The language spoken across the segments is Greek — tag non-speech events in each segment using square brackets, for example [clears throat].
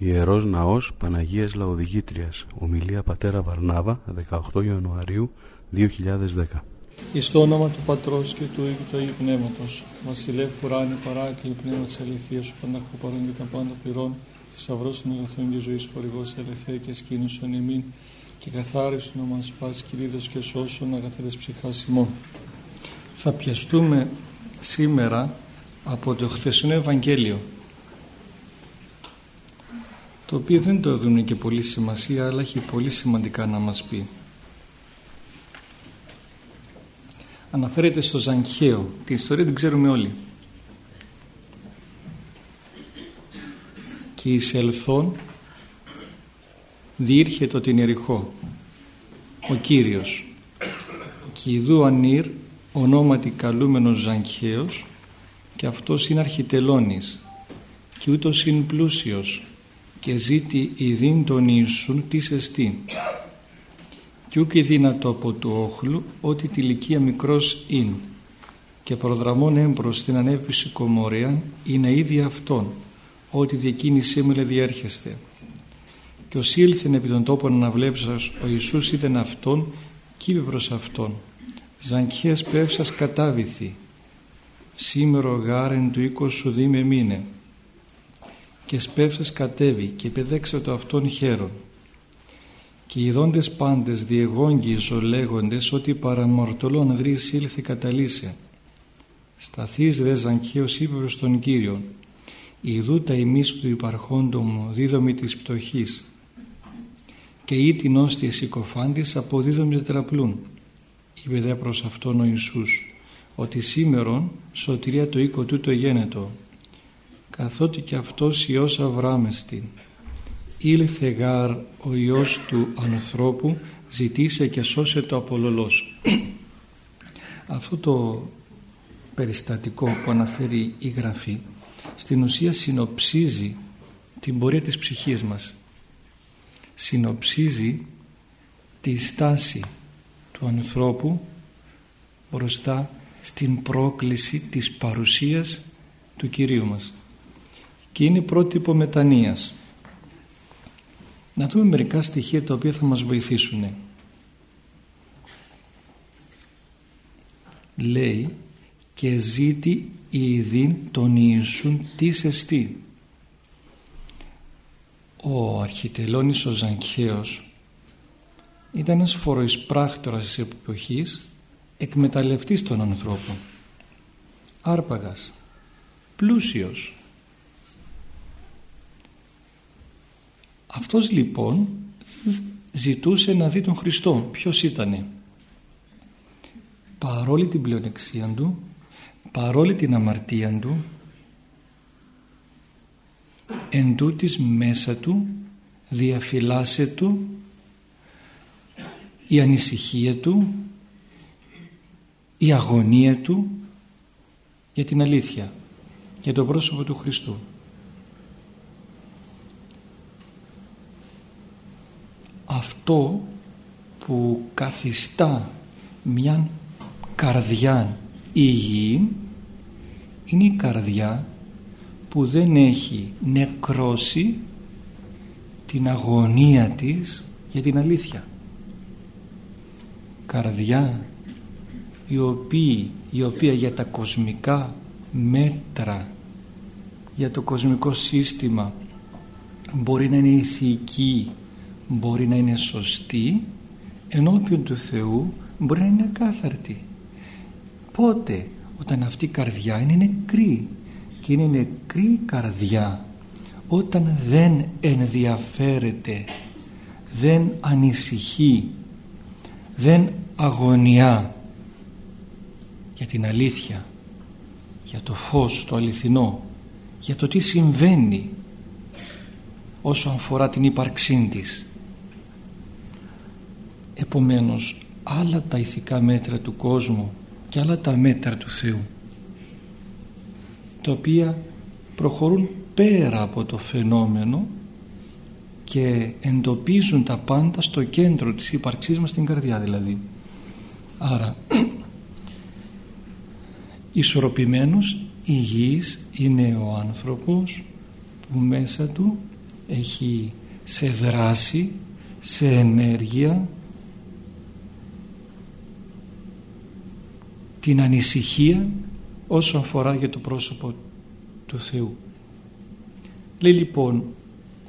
Ιερός Ναός Παναγίας Λαοδηγήτριας. Ομιλία Πατέρα Βαρνάβα 18 Ιανουαρίου 2010 Εις το όνομα του Πατρός και του Υιού και του Αγίου Πνεύματος Βασιλεύ Φουράνη Παράκλη Πνεύμα της Αληθείας Σου Πανταχοπαρών και τα πάντα πληρών Θησαυρός των αγαθών και ζωής χορηγός ελευθέα και σκήνωσον ημίν και καθάριστον να μας πας κυρίδος και σώσον αγαθέτες ψυχάς ημών. Θα πιαστούμε σήμερα από το χθεσινό Ευαγγέλιο το οποίο δεν το δίνει και πολύ σημασία αλλά έχει πολύ σημαντικά να μας πει. Αναφέρεται στο Ζανχαίο. Την ιστορία την ξέρουμε όλοι. Και εις ελθόν διήρχε την Ερυχώ ο Κύριος και ιδού ανήρ ονόματι καλούμενος Ζανχαίος και αυτός είναι αρχιτελώνης και ούτως είναι πλούσιος και ζήτη ειδήν τον Ιησούν της εστί και ούκ δύνατο από του όχλου ότι τη ηλικία μικρός είναι και προδραμών έμπρος στην ανέβηση κομμωρία είναι ήδη αυτόν ότι διακίνησή μου διέρχεστε. Και ως ήλθεν επί των τόπων αναβλέψας ο Ιησούς είδεν αυτόν και είπε προς αυτόν. «Ζανκιές πεύσας κατάβηθη, σήμερο γάρεν του οίκος σου δι με μήνε» και σπεύσας κατέβη και πεδέξε το αυτόν χέρον και οι δόντες πάντες διεγόγγιζο λέγοντες ότι παραμορτωλόν βρύς ήλθε καταλύσε σταθείς δε Ζανκίος είπε προς τον Κύριον «Ιδού τα ημείς του υπαρχόντο μου δίδομη της πτωχής. Και ή την όστια συκοφάντης αποδίδομη τετραπλούν» είπε δε προς αυτόν ο Ιησούς ότι σήμερον σωτηρία το οίκο τούτο γένετο καθότι και αυτός Υιός Αβράμεστην. Ήλθε γάρ ο Υιός του ανθρώπου ζητήσε και σώσε το απολολός. Αυτό το περιστατικό που αναφέρει η Γραφή στην ουσία συνοψίζει την πορεία της ψυχής μας. Συνοψίζει τη στάση του ανθρώπου μπροστά στην πρόκληση της παρουσίας του Κυρίου μας και είναι πρότυπο μετανοίας. Να δούμε μερικά στοιχεία τα οποία θα μας βοηθήσουν. Λέει και ζήτη ειδήν τον Ιησούν της εστί. Ο αρχιτελώνης ο Ζανχαίος ήταν ένας φοροεισπράκτορας της εποχής εκμεταλλευτής των ανθρώπων άρπαγας πλούσιος Αυτός λοιπόν ζητούσε να δει τον Χριστό. Ποιος ήτανε; Παρόλη την πλεονεξία του, παρόλη την αμαρτία του, εν τούτης μέσα του διαφυλάσσε του η ανησυχία του, η αγωνία του για την αλήθεια, για το πρόσωπο του Χριστού. Αυτό που καθιστά μια καρδιά υγιή είναι η καρδιά που δεν έχει νεκρώσει την αγωνία της για την αλήθεια. Καρδιά η οποία, η οποία για τα κοσμικά μέτρα για το κοσμικό σύστημα μπορεί να είναι ηθική μπορεί να είναι σωστή ενώπιον του Θεού μπορεί να είναι κάθαρτη. Πότε; Όταν αυτή η καρδιά είναι νεκρή. Και είναι νεκρή καρδιά όταν δεν ενδιαφέρεται δεν ανησυχεί δεν αγωνιά. Για την αλήθεια για το φως το αληθινό για το τι συμβαίνει όσο αφορά την ύπαρξή της Επομένως άλλα τα ηθικά μέτρα του κόσμου και άλλα τα μέτρα του Θεού τα οποία προχωρούν πέρα από το φαινόμενο και εντοπίζουν τα πάντα στο κέντρο της ύπαρξής μας στην καρδιά δηλαδή. Άρα [clears throat] ισορροπημένος υγιής είναι ο άνθρωπος που μέσα του έχει σε δράση, σε ενέργεια την ανησυχία όσο αφορά για το πρόσωπο του Θεού. Λέει λοιπόν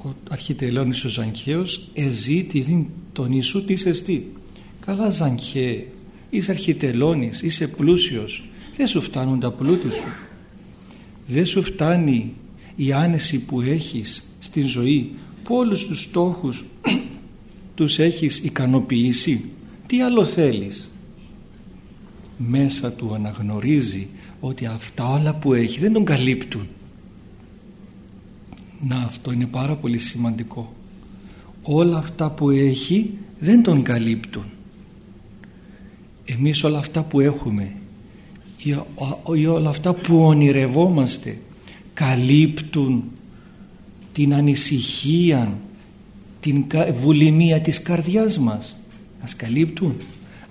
ο αρχιτελώνης ο Ζανχαίος εζήτη τον Ιησού τις εστί. Καλά Ζανχέ, είσαι αρχιτελώνης, είσαι πλούσιος, δεν σου φτάνουν τα πλούτη σου. Δεν σου φτάνει η άνεση που έχεις στην ζωή που όλους τους στόχους [clears throat] τους έχεις ικανοποιήσει. Τι άλλο θέλεις; Μέσα του αναγνωρίζει ότι αυτά όλα που έχει δεν τον καλύπτουν. Να αυτό είναι πάρα πολύ σημαντικό. Όλα αυτά που έχει δεν τον καλύπτουν. Εμείς όλα αυτά που έχουμε ή όλα αυτά που ονειρευόμαστε καλύπτουν την ανησυχία την βουλημία της καρδιάς μας. Μας καλύπτουν.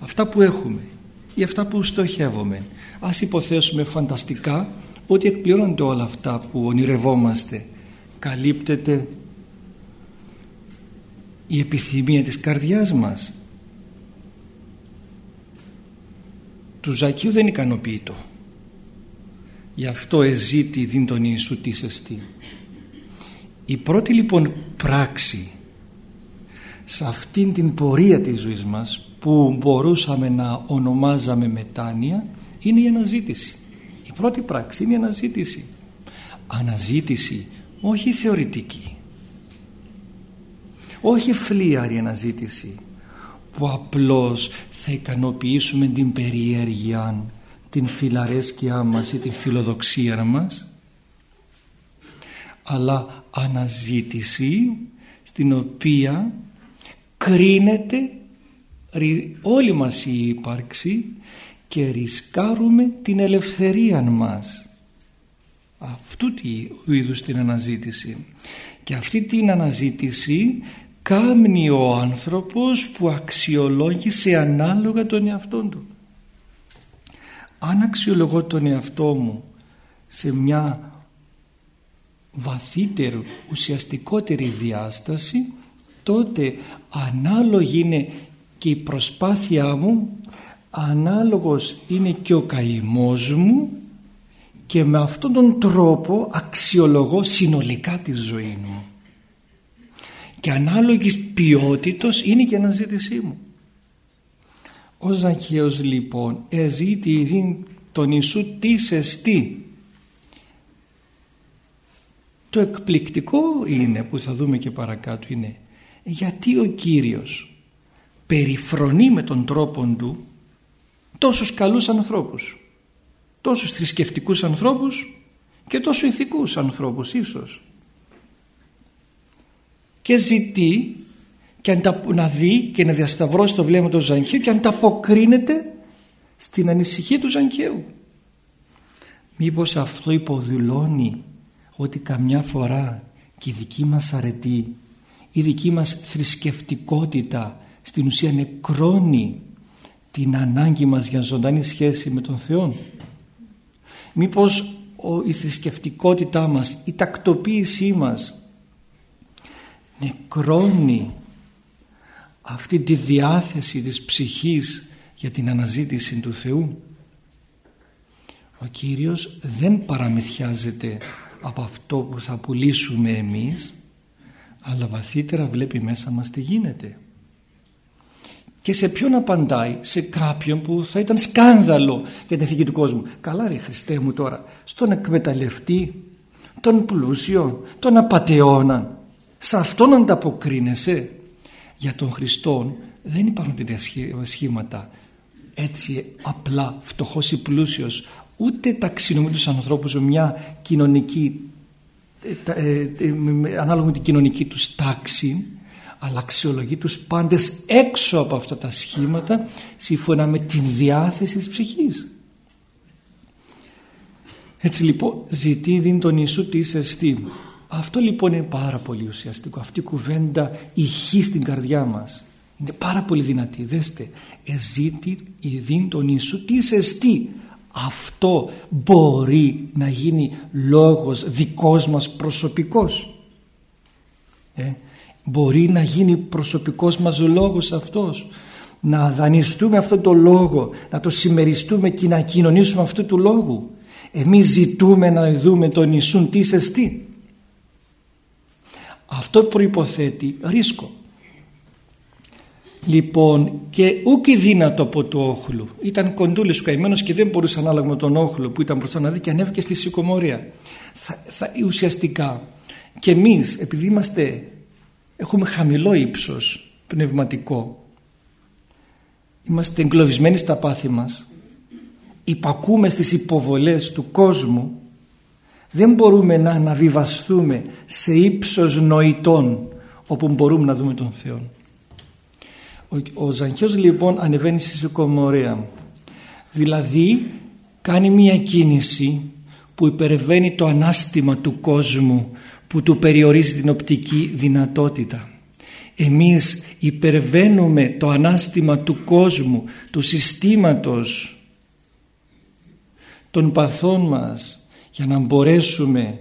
Αυτά που έχουμε ή αυτά που στοχεύουμε ας υποθέσουμε φανταστικά ότι εκπληρώνονται όλα αυτά που ονειρευόμαστε. Καλύπτεται η επιθυμία της καρδιάς μας. Του Ζακίου δεν ικανοποιείτο γι' αυτό εζήτη δίν τον Ιησού της εστί. Η πρώτη λοιπόν πράξη σε αυτήν την πορεία της ζωής μας που μπορούσαμε να ονομάζαμε μετάνοια είναι η αναζήτηση. Η πρώτη πράξη είναι η αναζήτηση. Αναζήτηση όχι θεωρητική. Όχι φλίαρη αναζήτηση που απλώς θα ικανοποιήσουμε την περιέργεια την φιλαρέσκειά μας ή την φιλοδοξία μας αλλά αναζήτηση στην οποία κρίνεται όλη μας η ύπαρξη και ρισκάρουμε την ελευθερία μας. Αυτού του είδους την αναζήτηση. Και αυτή την αναζήτηση κάμνει ο άνθρωπος που αξιολόγησε ανάλογα τον εαυτό του. Αν αξιολογώ τον εαυτό μου σε μια βαθύτερη ουσιαστικότερη διάσταση τότε ανάλογη είναι και η προσπάθειά μου ανάλογος είναι και ο καημός μου και με αυτόν τον τρόπο αξιολογώ συνολικά τη ζωή μου. Και ανάλογης ποιότητος είναι και η αναζήτησή μου. Ο Ζακχαίος λοιπόν εζήτη τον Ιησού τι εστί το εκπληκτικό είναι που θα δούμε και παρακάτω είναι γιατί ο Κύριος περιφρονεί με τον τρόπο του τόσους καλούς ανθρώπους τόσους θρησκευτικούς ανθρώπους και τόσο ηθικούς ανθρώπους ίσως. Και ζητεί και να δει και να διασταυρώσει το βλέμμα του Ζανκίου και ανταποκρίνεται στην ανησυχία του Ζανκίου μήπως αυτό υποδηλώνει ότι καμιά φορά και η δική μας αρετή η δική μας θρησκευτικότητα στην ουσία νεκρώνει την ανάγκη μας για ζωντανή σχέση με τον Θεό. Μήπως η θρησκευτικότητά μας η τακτοποίησή μας νεκρώνει αυτή τη διάθεση της ψυχής για την αναζήτηση του Θεού. Ο Κύριος δεν παραμυθιάζεται από αυτό που θα πουλήσουμε εμείς αλλά βαθύτερα βλέπει μέσα μας τι γίνεται και σε ποιον απαντάει; Σε κάποιον που θα ήταν σκάνδαλο για την ηθική του κόσμου. Καλά ρε Χριστέ μου τώρα στον εκμεταλλευτή τον πλούσιο τον απατεώνα σε αυτόν ανταποκρίνεσαι. Για τον Χριστό δεν υπάρχουν τέτοια σχήματα. Έτσι απλά φτωχός ή πλούσιος ούτε ταξινομεί τους ανθρώπους με μια κοινωνική ε, ε, ε, ανάλογα με την κοινωνική τους τάξη αλλά αξιολογεί τους πάντες έξω από αυτά τα σχήματα σύμφωνα με την διάθεση της ψυχής. Έτσι λοιπόν ζητεί δίν τον Ιησού τι εστί. Αυτό λοιπόν είναι πάρα πολύ ουσιαστικό. Αυτή η κουβέντα ηχεί στην καρδιά μας. Είναι πάρα πολύ δυνατή. Δέστε. Εζήτη δίν τον Ιησού τι εστί. Αυτό μπορεί να γίνει λόγος δικός μας προσωπικός. Ε, μπορεί να γίνει προσωπικός μας λόγος αυτός να δανειστούμε αυτό το λόγο να το συμμεριστούμε και να κοινωνήσουμε αυτού του λόγου εμείς ζητούμε να δούμε τον Ιησούν τι τι αυτό προϋποθέτει ρίσκο Λοιπόν και ούκη δύνατο από του όχλου. Ήταν κοντούλης ο καημένος και δεν μπορούσε ανάλογα με τον όχλο που ήταν μπροστά να δει και ανέβηκε στη σηκωμορία. Θα, θα, ουσιαστικά και εμείς επειδή είμαστε, έχουμε χαμηλό ύψος πνευματικό. Είμαστε εγκλωβισμένοι στα πάθη μας. Υπακούμε στις υποβολές του κόσμου. Δεν μπορούμε να αναβιβαστούμε σε ύψος νοητών όπου μπορούμε να δούμε τον Θεό. Ο, ο Ζανχιός λοιπόν ανεβαίνει στη Σικομορία δηλαδή κάνει μια κίνηση που υπερβαίνει το ανάστημα του κόσμου που του περιορίζει την οπτική δυνατότητα. Εμείς υπερβαίνουμε το ανάστημα του κόσμου, του συστήματος των παθών μας για να μπορέσουμε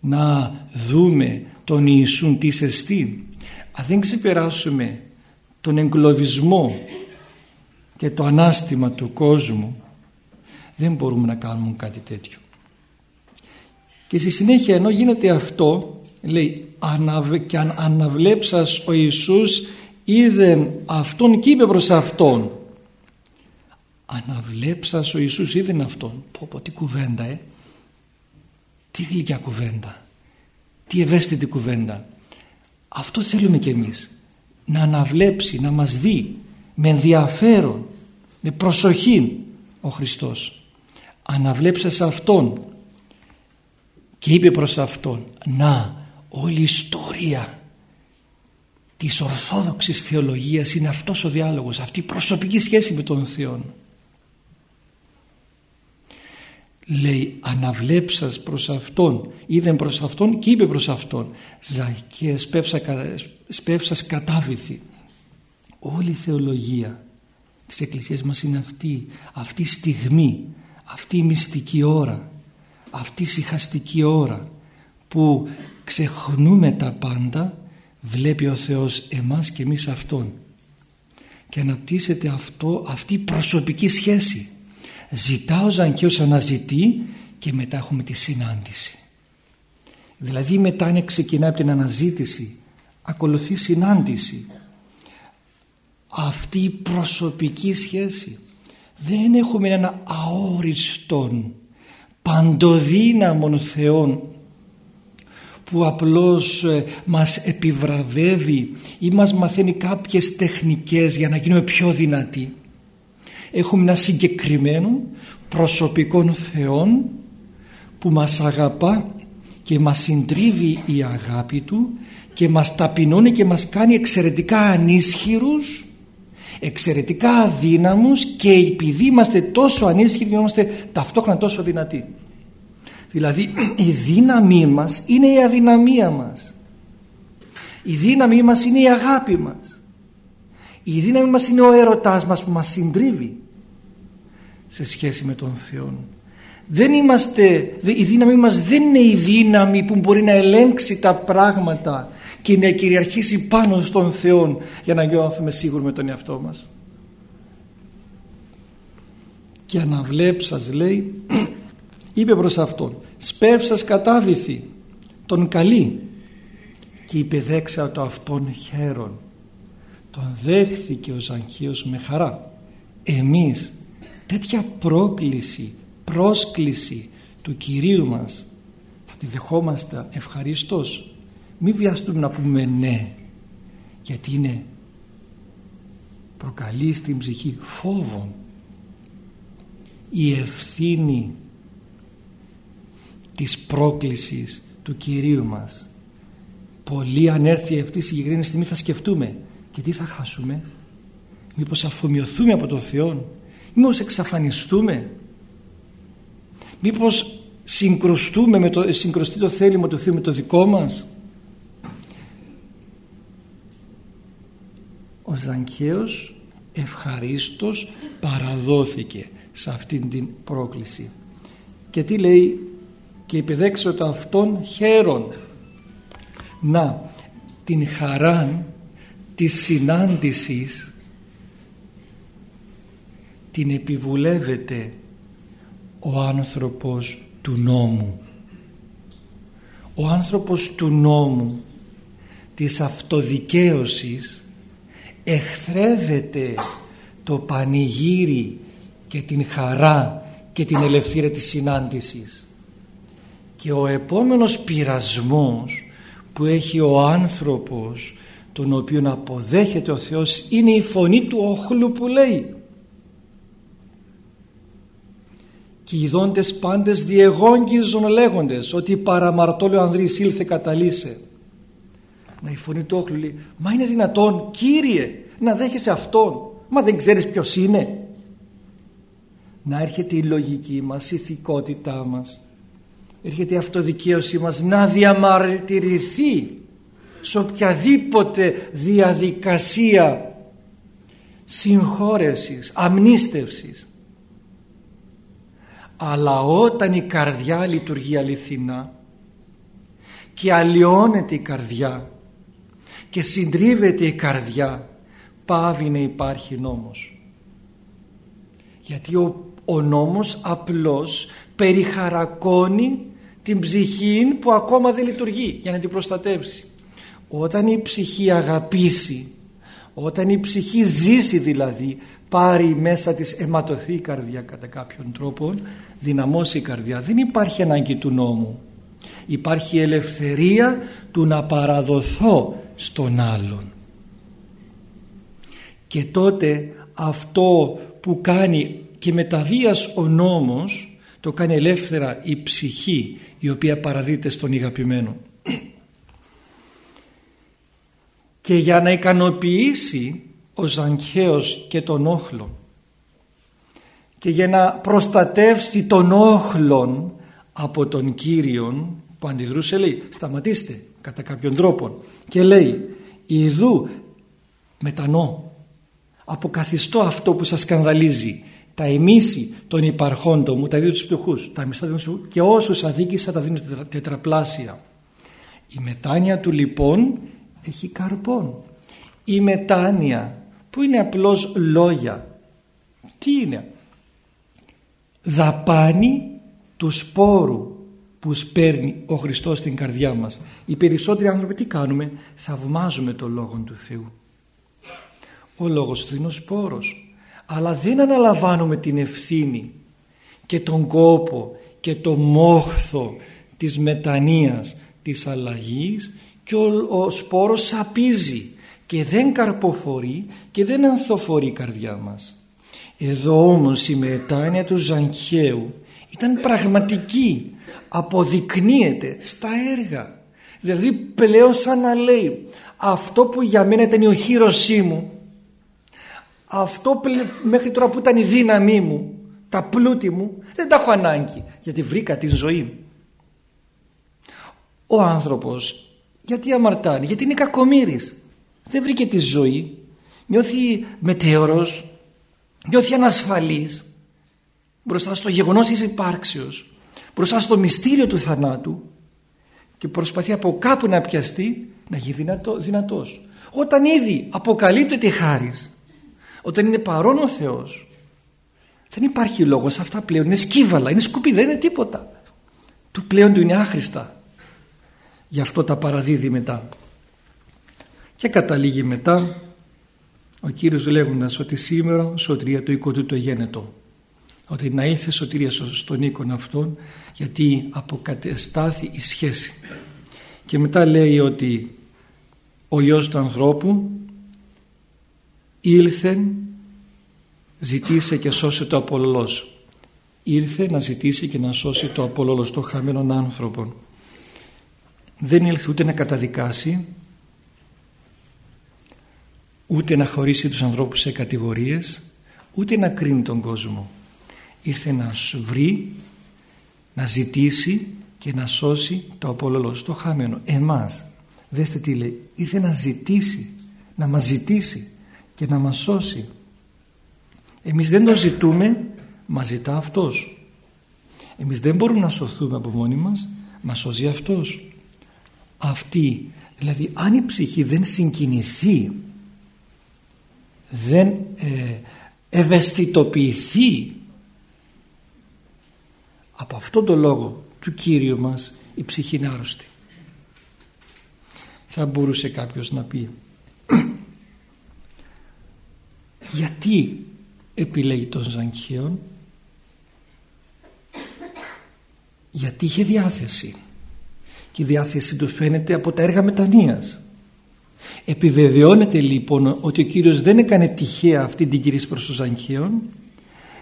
να δούμε τον Ιησούν τι εστί. Αν δεν ξεπεράσουμε τον εγκλωβισμό και το ανάστημα του κόσμου δεν μπορούμε να κάνουμε κάτι τέτοιο. Και στη συνέχεια ενώ γίνεται αυτό λέει και αν αναβλέψας ο Ιησούς είδε αυτόν και είπε προς αυτόν αναβλέψας ο Ιησούς είδε αυτόν πω πω τι κουβέντα ε. Τι γλυκιά κουβέντα. Τι ευαίσθητη κουβέντα. Αυτό θέλουμε κι εμείς. Να αναβλέψει, να μας δει με ενδιαφέρον, με προσοχή ο Χριστός. Αναβλέψες Αυτόν και είπε προς Αυτόν να όλη η ιστορία της Ορθόδοξης Θεολογίας είναι αυτός ο διάλογος, αυτή η προσωπική σχέση με τον Θεό. Λέει αναβλέψας προς Αυτόν, είδε προς Αυτόν και είπε προς Αυτόν Ζακέ σπεύσας κατάβηθη. Όλη η θεολογία της Εκκλησίας μας είναι αυτή, αυτή η στιγμή, αυτή η μυστική ώρα, αυτή η συχαστική ώρα που ξεχνούμε τα πάντα βλέπει ο Θεός εμάς και εμείς Αυτόν. Και αναπτύσσεται αυτό, αυτή η προσωπική σχέση. Ζητά ο Ζανκαίος αναζητεί και μετά έχουμε τη συνάντηση. Δηλαδή μετά είναι ξεκινάει από την αναζήτηση ακολουθεί συνάντηση. Αυτή η προσωπική σχέση. Δεν έχουμε ένα αόριστον παντοδύναμον Θεόν που απλώς ε, μας επιβραβεύει ή μας μαθαίνει κάποιες τεχνικές για να γίνουμε πιο δυνατοί. Έχουμε ένα συγκεκριμένο προσωπικό Θεόν που μας αγαπά και μας συντρίβει η αγάπη Του και μας ταπεινώνει και μας κάνει εξαιρετικά ανίσχυρους εξαιρετικά αδύναμους και επειδή είμαστε τόσο ανίσχυροι είμαστε ταυτόχρονα τόσο δυνατοί. Δηλαδή η δύναμή μας είναι η αδυναμία μας. Η δύναμή μας είναι η αγάπη μας. Η δύναμη μας είναι ο έρωτάς μας που μας συντρίβει σε σχέση με τον Θεό. Δεν είμαστε, η δύναμή μας δεν είναι η δύναμη που μπορεί να ελέγξει τα πράγματα και να κυριαρχήσει πάνω στον Θεό για να νιώθουμε σίγουροι με τον εαυτό μας. Και αναβλέψας λέει [clears throat] είπε προς αυτόν σπεύσας κατάβηθη τον καλή και είπε δέξα το αυτόν χαίρον τον δέχθηκε ο Ζανχίος με χαρά εμείς τέτοια πρόκληση πρόσκληση του Κυρίου μας θα τη δεχόμαστε ευχαριστώς μην βιαστούμε να πούμε ναι γιατί είναι προκαλεί στην ψυχή φόβο η ευθύνη της πρόκλησης του Κυρίου μας. Πολύ αν έρθει αυτή η συγκεκριμένη στιγμή θα σκεφτούμε και τι θα χάσουμε; Μήπως αφομοιωθούμε από τον Θεό; Μήπως εξαφανιστούμε; Μήπως συγκρουστούμε με το, συγκρουστεί το θέλημα του Θεού με το δικό μας; Ο Ζανκαίος ευχαρίστως παραδόθηκε σε αυτήν την πρόκληση. Και τι λέει και επιδέξω το αυτόν χαίρον να την χαρά της συνάντησης την επιβουλεύεται ο άνθρωπος του νόμου. Ο άνθρωπος του νόμου της αυτοδικαίωσης εχθρεύεται το πανηγύρι και την χαρά και την ελευθερία της συνάντησης. Και ο επόμενος πειρασμός που έχει ο άνθρωπος τον οποίον αποδέχεται ο Θεός είναι η φωνή του όχλου που λέει. Και οι δόντες πάντες διεγόγγιζον λέγοντες ότι παραμαρτώλιο Ανδρής ήλθε καταλύσε να η φωνή του όχλου λέει μα είναι δυνατόν Κύριε να δέχεσαι αυτόν. Μα δεν ξέρεις ποιος είναι να έρχεται η λογική μας η ηθικότητά μας. Έρχεται η αυτοδικαίωσή μας να διαμαρτυρηθεί σε οποιαδήποτε διαδικασία συγχώρεσης, αμνίστευσης. Αλλά όταν η καρδιά λειτουργεί αληθινά και αλλοιώνεται η καρδιά και συντρίβεται η καρδιά πάβει να υπάρχει νόμος. Γιατί ο, ο νόμος απλώς περιχαρακώνει την ψυχή που ακόμα δεν λειτουργεί για να την προστατεύσει. Όταν η ψυχή αγαπήσει όταν η ψυχή ζήσει δηλαδή πάρει μέσα της αιματωθεί η καρδιά κατά κάποιον τρόπο δυναμώσει η καρδιά δεν υπάρχει ανάγκη του νόμου. Υπάρχει ελευθερία του να παραδοθώ στον άλλον. Και τότε αυτό που κάνει και μεταβίας ο νόμος το κάνει ελεύθερα η ψυχή η οποία παραδίδεται στον ηγαπημένο. Και για να ικανοποιήσει ο Ζανχαίος και τον όχλο και για να προστατεύσει τον όχλον από τον Κύριον που αντιδρούσε λέει σταματήστε κατά κάποιον τρόπο και λέει Ιδού μετανώ αποκαθιστώ αυτό που σας σκανδαλίζει τα εμίση των υπαρχόντων μου τα δίνω τους πτωχούς τα μισά σου και όσους αδίκησα τα δίνω τετραπλάσια. Η μετάνοια του λοιπόν έχει καρπόν. Η μετάνοια που είναι απλώς λόγια τι είναι; Δαπάνη τους σπόρου που σπέρνει ο Χριστός στην καρδιά μας. Οι περισσότεροι άνθρωποι τι κάνουμε; Θαυμάζουμε το Λόγο του Θεού. Ο Λόγος του είναι ο σπόρος. Αλλά δεν αναλαμβάνουμε την ευθύνη και τον κόπο και το μόχθο της μετανοίας της αλλαγής και ο, ο σπόρος σαπίζει και δεν καρποφορεί και δεν ανθοφορεί η καρδιά μας. Εδώ όμως η μετάνοια του Ζανχαίου ήταν πραγματική, αποδεικνύεται στα έργα. Δηλαδή πλέον σαν να λέει αυτό που για μένα ήταν η οχύρωσή μου, αυτό μέχρι τώρα που ήταν η δύναμή μου, τα πλούτη μου, δεν τα έχω ανάγκη γιατί βρήκα τη ζωή. Ο άνθρωπος γιατί αμαρτάνει, γιατί είναι κακομύρης δεν βρήκε τη ζωή νιώθει μετέωρος νιώθει ανασφαλής μπροστά στο γεγονός της υπάρξεως μπροστά στο μυστήριο του θανάτου και προσπαθεί από κάπου να πιαστεί να γίνει δυνατό, δυνατός. Όταν ήδη αποκαλύπτεται η χάρις όταν είναι παρόν ο Θεός δεν υπάρχει λόγος αυτά πλέον. Είναι σκύβαλα, είναι σκουπίδα, είναι τίποτα. Του πλέον του είναι άχρηστα. Γι' αυτό τα παραδίδει μετά. Και καταλήγει μετά ο Κύριος λέγοντας ότι σήμερα σωτηρία του οίκου του το γένετο ότι να ήρθε σωτηρία στον οίκον αυτόν γιατί αποκατεστάθη η σχέση. Και μετά λέει ότι ο Υιός του ανθρώπου ήλθε ζητήσε και σώσε το απολολός ήρθε να ζητήσει και να σώσει το απολολός το χαμένον άνθρωπο δεν ήλθε ούτε να καταδικάσει ούτε να χωρίσει τους ανθρώπους σε κατηγορίες ούτε να κρίνει τον κόσμο ήρθε να βρει να ζητήσει και να σώσει το απολολό το χαμένο. Εμάς δέστε τι λέει ήρθε να ζητήσει να μας ζητήσει και να μας σώσει. Εμείς δεν το ζητούμε μας ζητά αυτός. Εμείς δεν μπορούμε να σωθούμε από μόνοι μας μας σώζει αυτός. Αυτή δηλαδή αν η ψυχή δεν συγκινηθεί δεν ε, ευαισθητοποιηθεί από αυτόν τον λόγο του Κύριου μας η ψυχή είναι άρρωστη. Θα μπορούσε κάποιος να πει [clears throat] γιατί επιλέγει τον Ζανχίον γιατί είχε διάθεση. Και η διάθεση του φαίνεται από τα έργα μετανοίας. Επιβεβαιώνεται λοιπόν ότι ο Κύριος δεν έκανε τυχαία αυτή την κυρίση προς τον Ζανχίον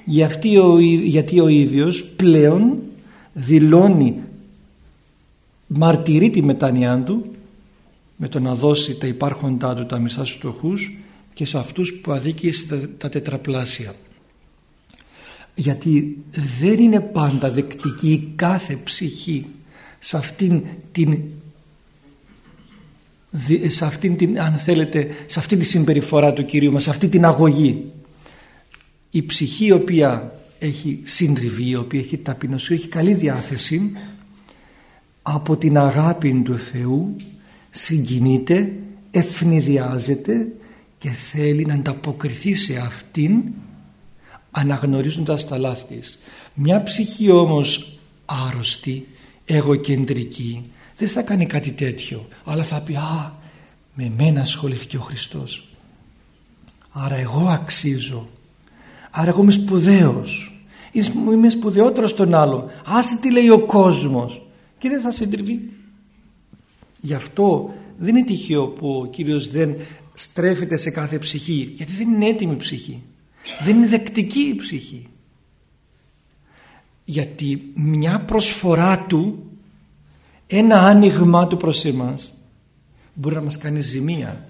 γιατί ο ίδιος πλέον δηλώνει μαρτυρεί τη μετάνοιά του με το να δώσει τα υπάρχοντά του τα μισά στους φτωχούς και σε αυτούς που αδίκησε τα τετραπλάσια γιατί δεν είναι πάντα δεκτική η κάθε ψυχή σε αυτήν την σε αυτήν την, αν θέλετε, σε αυτή τη συμπεριφορά του Κυρίου μας, σε αυτή την αγωγή. Η ψυχή η οποία έχει συντριβεί, η οποία έχει ταπεινωσία, έχει καλή διάθεση από την αγάπη του Θεού συγκινείται, ευνηδιάζεται και θέλει να ανταποκριθεί σε αυτήν αναγνωρίζοντας τα λάθη της. Μια ψυχή όμως άρρωστη, εγωκεντρική δεν θα κάνει κάτι τέτοιο αλλά θα πει «Α, με μένα ασχολήθηκε ο Χριστός άρα εγώ αξίζω άρα εγώ είμαι σπουδαίος. Είμαι σπουδαιότερος στον άλλο. Άσε τι λέει ο κόσμος. Και δεν θα συντριβεί γι' αυτό δεν είναι τυχαίο που ο Κύριος δεν στρέφεται σε κάθε ψυχή γιατί δεν είναι έτοιμη η ψυχή. Δεν είναι δεκτική η ψυχή. Γιατί μια προσφορά του ένα άνοιγμα του προς εμάς μπορεί να μας κάνει ζημία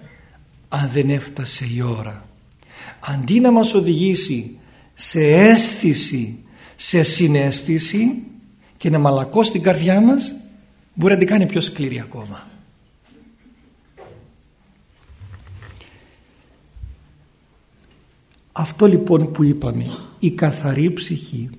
αν δεν έφτασε η ώρα αντί να μας οδηγήσει σε αίσθηση σε συνέστηση και να μαλακώσει την καρδιά μας μπορεί να την κάνει πιο σκληρή ακόμα. Αυτό λοιπόν που είπαμε η καθαρή ψυχή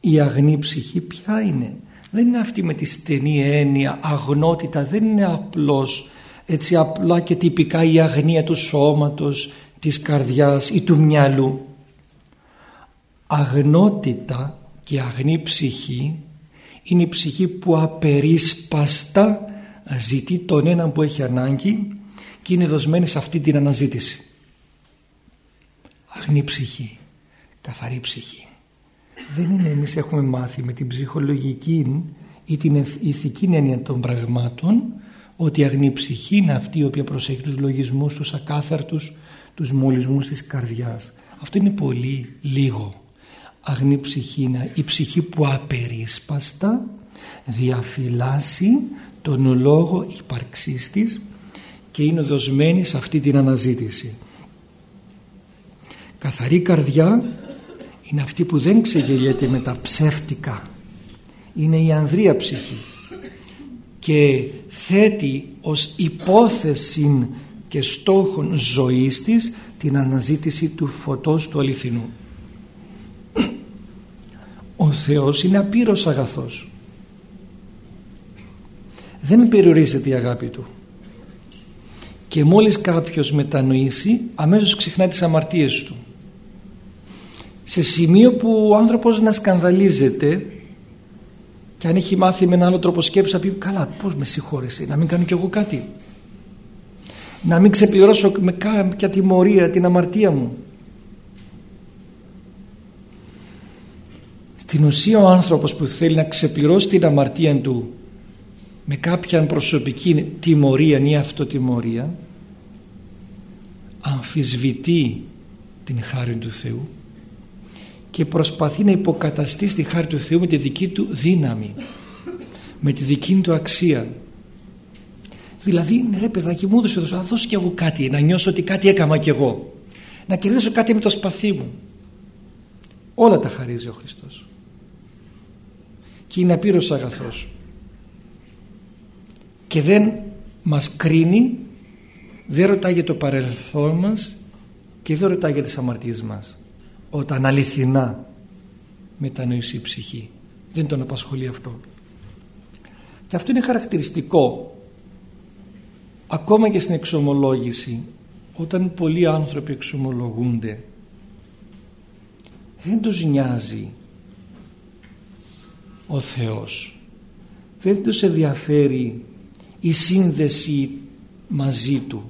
η αγνή ψυχή ποια είναι; Δεν είναι αυτή με τη στενή έννοια αγνότητα δεν είναι απλώς έτσι απλά και τυπικά η αγνία του σώματος της καρδιάς ή του μυαλού. Αγνότητα και αγνή ψυχή είναι η ψυχή που απερίσπαστα ζητεί τον έναν που έχει ανάγκη και είναι δοσμένη σε αυτή την αναζήτηση. Αγνή ψυχή καθαρή ψυχή. Δεν είναι εμείς έχουμε μάθει με την ψυχολογική ή την ηθική έννοια των πραγμάτων ότι η αγνή ψυχή είναι αυτή η οποία προσέχει τους λογισμούς, τους ακάθαρτους, τους μολυσμούς της καρδιάς. Αυτό είναι πολύ λίγο. Αγνή ψυχή είναι η ψυχή που απερίσπαστα διαφυλάσσει τον λόγο ύπαρξής της και είναι δοσμένη σε αυτή την αναζήτηση. Καθαρή καρδιά είναι αυτή που δεν ξεγελιέται με τα ψεύτικα είναι η ανδρεία ψυχή και θέτει ως υπόθεση και στόχον ζωής της την αναζήτηση του φωτός του αληθινού. Ο Θεός είναι απείρως αγαθός. Δεν περιορίζεται η αγάπη του. Και μόλις κάποιος μετανοήσει αμέσως ξεχνά τις αμαρτίες του. Σε σημείο που ο άνθρωπος να σκανδαλίζεται και αν έχει μάθει με ένα άλλο τρόπο σκέψη θα πει καλά πώς με συγχώρεσε να μην κάνω κι εγώ κάτι να μην ξεπληρώσω με κάποια τιμωρία την αμαρτία μου. Στην ουσία ο άνθρωπος που θέλει να ξεπληρώσει την αμαρτία του με κάποια προσωπική τιμωρία ή αυτοτιμωρία αμφισβητεί την χάρη του Θεού και προσπαθεί να υποκαταστήσει τη χάρη του Θεού με τη δική του δύναμη με τη δική του αξία δηλαδή ναι ρε παιδάκι μου έδωσε να δώσω κι εγώ κάτι να νιώσω ότι κάτι έκανα κι εγώ. Να κερδίσω κάτι με το σπαθί μου. Όλα τα χαρίζει ο Χριστός. Και είναι απείρως αγαθός. Και δεν μας κρίνει δεν ρωτάει για το παρελθόν μας και δεν ρωτάει για τις αμαρτίες μας. Όταν αληθινά μετανοήσει η ψυχή. Δεν τον απασχολεί αυτό. Και αυτό είναι χαρακτηριστικό ακόμα και στην εξομολόγηση όταν πολλοί άνθρωποι εξομολογούνται δεν τους νοιάζει ο Θεός. Δεν τους ενδιαφέρει η σύνδεση μαζί Του.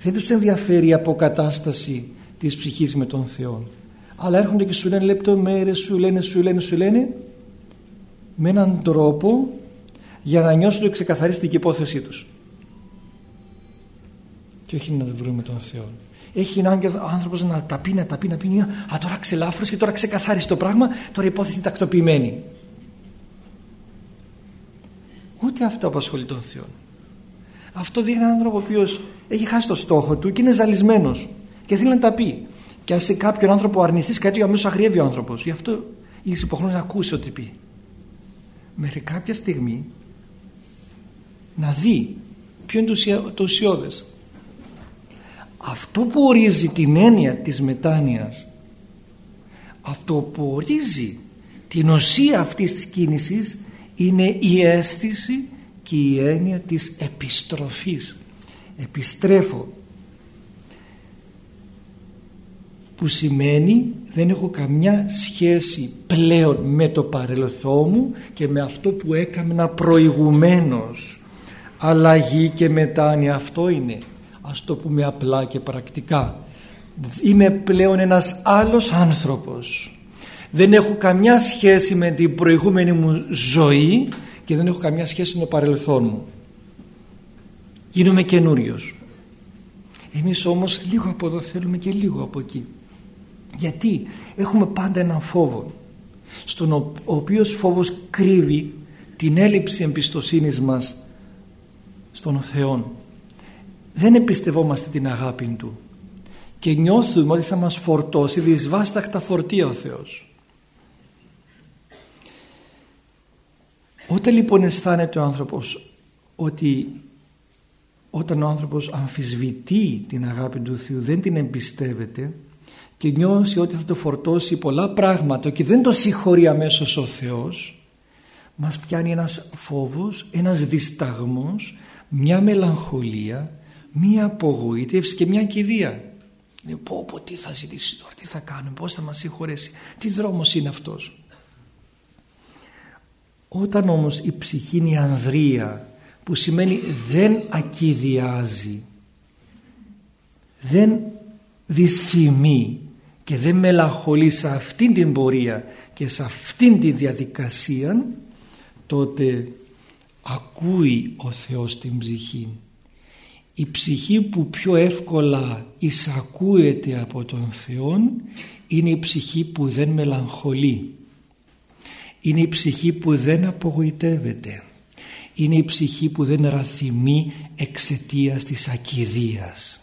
Δεν τους ενδιαφέρει η αποκατάσταση της ψυχής με τον Θεό αλλά έρχονται και σου λένε λεπτομέρειες σου λένε σου λένε σου λένε με έναν τρόπο για να νιώσουν ότι ξεκαθαρίστηκε η υπόθεσή τους και όχι να βρούμε τον Θεό έχει ανάγκη ο άνθρωπος να τα πει, να τα πει, να πει. Α, τώρα ξελάφρωσε και τώρα ξεκαθάρισε το πράγμα, τώρα η υπόθεση είναι τακτοποιημένη. Ούτε αυτό απασχολεί τον Θεό. Αυτό δείχνει έναν άνθρωπο ο οποίος έχει χάσει το στόχο του και είναι ζαλισμένος και θέλει να τα πει. Και αν σε κάποιον άνθρωπο αρνηθείς κάτι, αμέσως αγριεύει ο άνθρωπος. Γι' αυτό είσαι υποχρεωμένος να ακούσεις ό,τι πει. Μέχρι κάποια στιγμή να δει ποιο είναι το ουσιώδες. Αυτό που ορίζει την έννοια της μετάνοιας αυτό που ορίζει την ουσία αυτής της κίνησης είναι η αίσθηση και η έννοια της επιστροφής. Επιστρέφω. Που σημαίνει δεν έχω καμιά σχέση πλέον με το παρελθόν μου και με αυτό που έκανα προηγουμένως. Αλλαγή και μετάνοια αυτό είναι ας το πούμε απλά και πρακτικά. Είμαι πλέον ένας άλλος άνθρωπος. Δεν έχω καμιά σχέση με την προηγούμενη μου ζωή και δεν έχω καμιά σχέση με το παρελθόν μου. Γίνομαι καινούριος. εμείς όμως λίγο από εδώ θέλουμε και λίγο από εκεί. Γιατί έχουμε πάντα έναν φόβο στον ο οποίος φόβος κρύβει την έλλειψη εμπιστοσύνης μας στον Θεό δεν εμπιστευόμαστε την αγάπη Του και νιώθουμε ότι θα μας φορτώσει δυσβάσταχτα φορτία ο Θεός. Όταν λοιπόν αισθάνεται ο άνθρωπος ότι όταν ο άνθρωπος αμφισβητεί την αγάπη του Θεού δεν την εμπιστεύεται και νιώσει ότι θα το φορτώσει πολλά πράγματα και δεν το συγχωρεί αμέσως ο Θεός μας πιάνει ένας φόβος, ένας δισταγμός, μια μελαγχολία μία απογοήτευση και μια κηδεία. Πω πω τι θα ζητήσει τώρα, τι θα κάνουμε, πώς θα μας συγχωρέσει, τι δρόμος είναι αυτός. Όταν όμως η ψυχή είναι η ανδρεία που σημαίνει δεν ακυδιάζει, δεν δυσθυμεί και δεν μελαγχολεί σε αυτήν την πορεία και σε αυτήν τη διαδικασία τότε ακούει ο Θεός την ψυχή η ψυχή που πιο εύκολα εισακούεται από τον Θεό είναι η ψυχή που δεν μελαγχολεί. Είναι η ψυχή που δεν απογοητεύεται. Είναι η ψυχή που δεν ραθυμεί εξαιτίας της ακιδείας.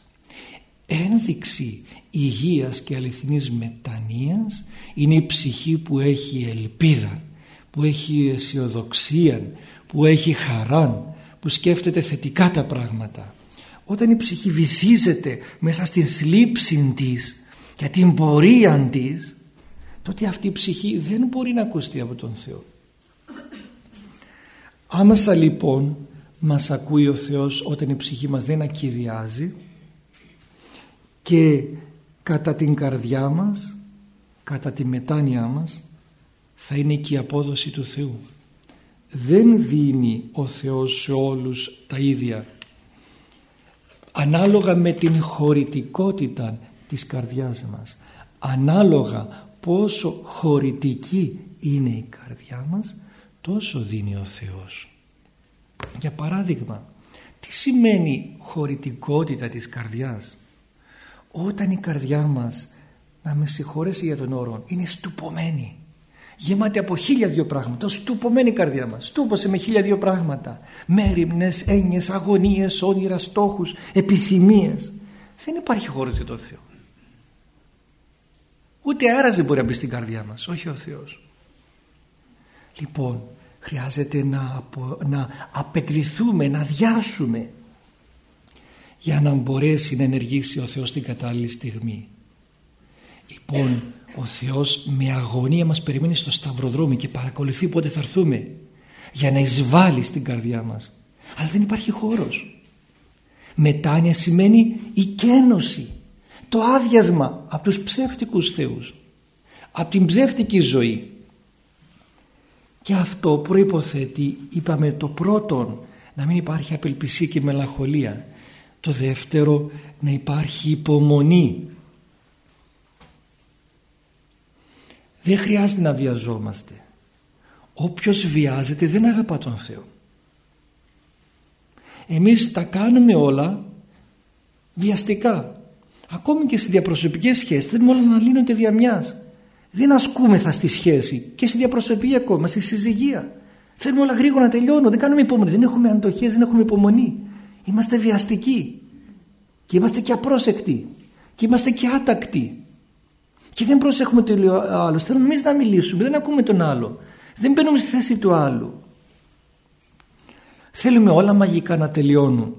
Ένδειξη υγείας και αληθινής μετανοίας είναι η ψυχή που έχει ελπίδα που έχει αισιοδοξία που έχει χαρά που σκέφτεται θετικά τα πράγματα όταν η ψυχή βυθίζεται μέσα στην θλίψη της και την πορεία της τότε αυτή η ψυχή δεν μπορεί να ακουστεί από τον Θεό. Άμεσα λοιπόν μας ακούει ο Θεός όταν η ψυχή μας δεν ακυριάζει και κατά την καρδιά μας κατά τη μετάνοιά μας θα είναι και η απόδοση του Θεού. Δεν δίνει ο Θεός σε όλους τα ίδια ανάλογα με την χωρητικότητα της καρδιάς μας ανάλογα πόσο χωρητική είναι η καρδιά μας τόσο δίνει ο Θεός. Για παράδειγμα τι σημαίνει χωρητικότητα της καρδιάς; Όταν η καρδιά μας να με συγχωρέσει για τον όρο είναι στουπομένη γεμάτη από χίλια δύο πράγματα. Στουπομένη η καρδιά μας. Στούπωσε με χίλια δύο πράγματα. Μέρημνες, έννοιες, αγωνίες, όνειρα, στόχους επιθυμίες. Δεν υπάρχει χώρος για τον Θεό. Ούτε αέρας δεν μπορεί να μπει στην καρδιά μας. Όχι ο Θεός. Λοιπόν χρειάζεται να, απο, να απεκληθούμε να διάσουμε για να μπορέσει να ενεργήσει ο Θεός την κατάλληλη στιγμή. Λοιπόν ο Θεός με αγωνία μας περιμένει στο σταυροδρόμι και παρακολουθεί πότε θα έρθουμε για να εισβάλλει στην καρδιά μας αλλά δεν υπάρχει χώρος Μετάνοια σημαίνει η κένωση, το άδειασμα από τους ψεύτικους θεούς, από την ψεύτικη ζωή. Και αυτό προϋποθέτει, είπαμε το πρώτον, να μην υπάρχει απελπισία και μελαγχολία. Το δεύτερο, να υπάρχει υπομονή. Δεν χρειάζεται να βιαζόμαστε. Όποιος βιάζεται δεν αγαπά τον Θεό. Εμείς τα κάνουμε όλα βιαστικά. Ακόμη και στις διαπροσωπικές σχέσεις θέλουμε όλα να λύνονται δια μιας. Δεν ασκούμεθα στη σχέση και στη διαπροσωπική ακόμα, στη συζυγία. Θέλουμε όλα γρήγορα να τελειώνουν. Δεν κάνουμε υπομονή. Δεν έχουμε αντοχές, δεν έχουμε υπομονή. Είμαστε βιαστικοί. Και είμαστε και απρόσεκτοι. Και είμαστε και άτακτοι. Και δεν προσέχουμε το άλλος. Θέλουμε εμείς να μιλήσουμε. Δεν ακούμε τον άλλο. Δεν μπαίνουμε στη θέση του άλλου. Θέλουμε όλα μαγικά να τελειώνουν.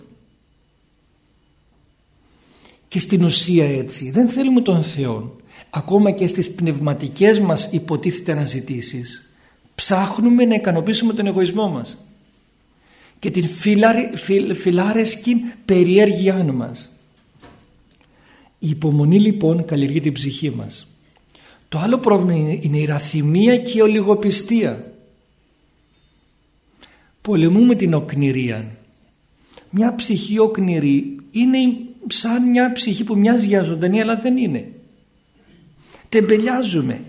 Και στην ουσία έτσι δεν θέλουμε τον Θεό. Ακόμα και στις πνευματικές μας υποτίθεται αναζητήσεις ψάχνουμε να ικανοποιήσουμε τον εγωισμό μας και την φιλάρεσκη περιέργειά μας. Η υπομονή λοιπόν καλλιεργεί την ψυχή μας. Το άλλο πρόβλημα είναι η ραθυμία και η ολιγοπιστία. Πολεμούμε την οκνηρία. Μια ψυχή οκνηρή είναι σαν μια ψυχή που μοιάζει για ζωντανή αλλά δεν είναι. Τεμπελιάζουμε.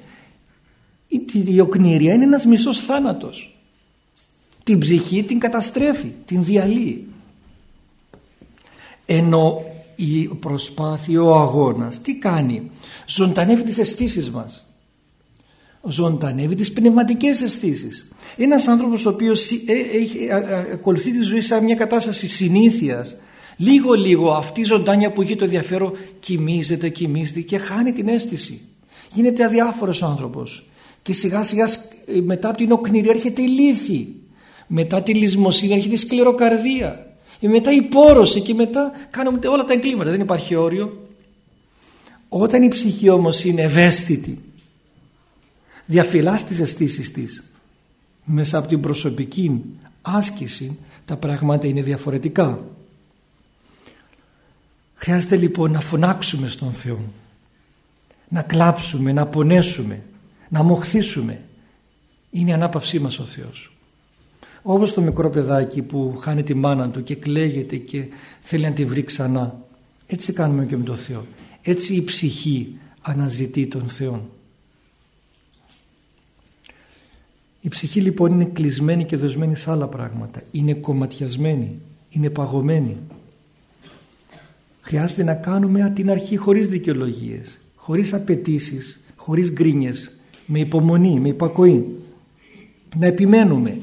Η οκνηρία είναι ένας μισός θάνατος. Την ψυχή την καταστρέφει, την διαλύει. Ενώ η προσπάθεια, ο αγώνας τι κάνει; Ζωντανεύει τις αισθήσεις μας. Ζωντανεύει τις πνευματικές αισθήσεις. Ένας άνθρωπος ο οποίος ε, έχει ακολουθεί τη ζωή σαν μια κατάσταση συνήθειας λίγο λίγο αυτή η ζωντάνια που έχει το ενδιαφέρον κοιμίζεται, κοιμίζεται και χάνει την αίσθηση. Γίνεται αδιάφορος άνθρωπος και σιγά σιγά ε, μετά από την οκνηρία έρχεται η λύθη. Μετά τη λησμοσύνη έρχεται η σκληροκαρδία και μετά η πόρωση και μετά κάνουμε όλα τα εγκλήματα. Δεν υπάρχει όριο. Όταν η ψυχή όμως είναι ευαίσθητη διαφυλάς τις αισθήσεις της μέσα από την προσωπική άσκηση τα πράγματα είναι διαφορετικά. Χρειάζεται λοιπόν να φωνάξουμε στον Θεό να κλάψουμε, να πονέσουμε να μοχθήσουμε είναι η ανάπαυσή μας ο Θεός όπως το μικρό παιδάκι που χάνει τη μάνα του και κλαίγεται και θέλει να τη βρει ξανά. Έτσι κάνουμε και με τον Θεό. Έτσι η ψυχή αναζητεί τον Θεό. Η ψυχή λοιπόν είναι κλεισμένη και δοσμένη σε άλλα πράγματα. Είναι κομματιασμένη, είναι παγωμένη. Χρειάζεται να κάνουμε από την αρχή χωρίς δικαιολογίες, χωρίς απαιτήσεις, χωρίς γκρίνιες, με υπομονή, με υπακοή. Να επιμένουμε,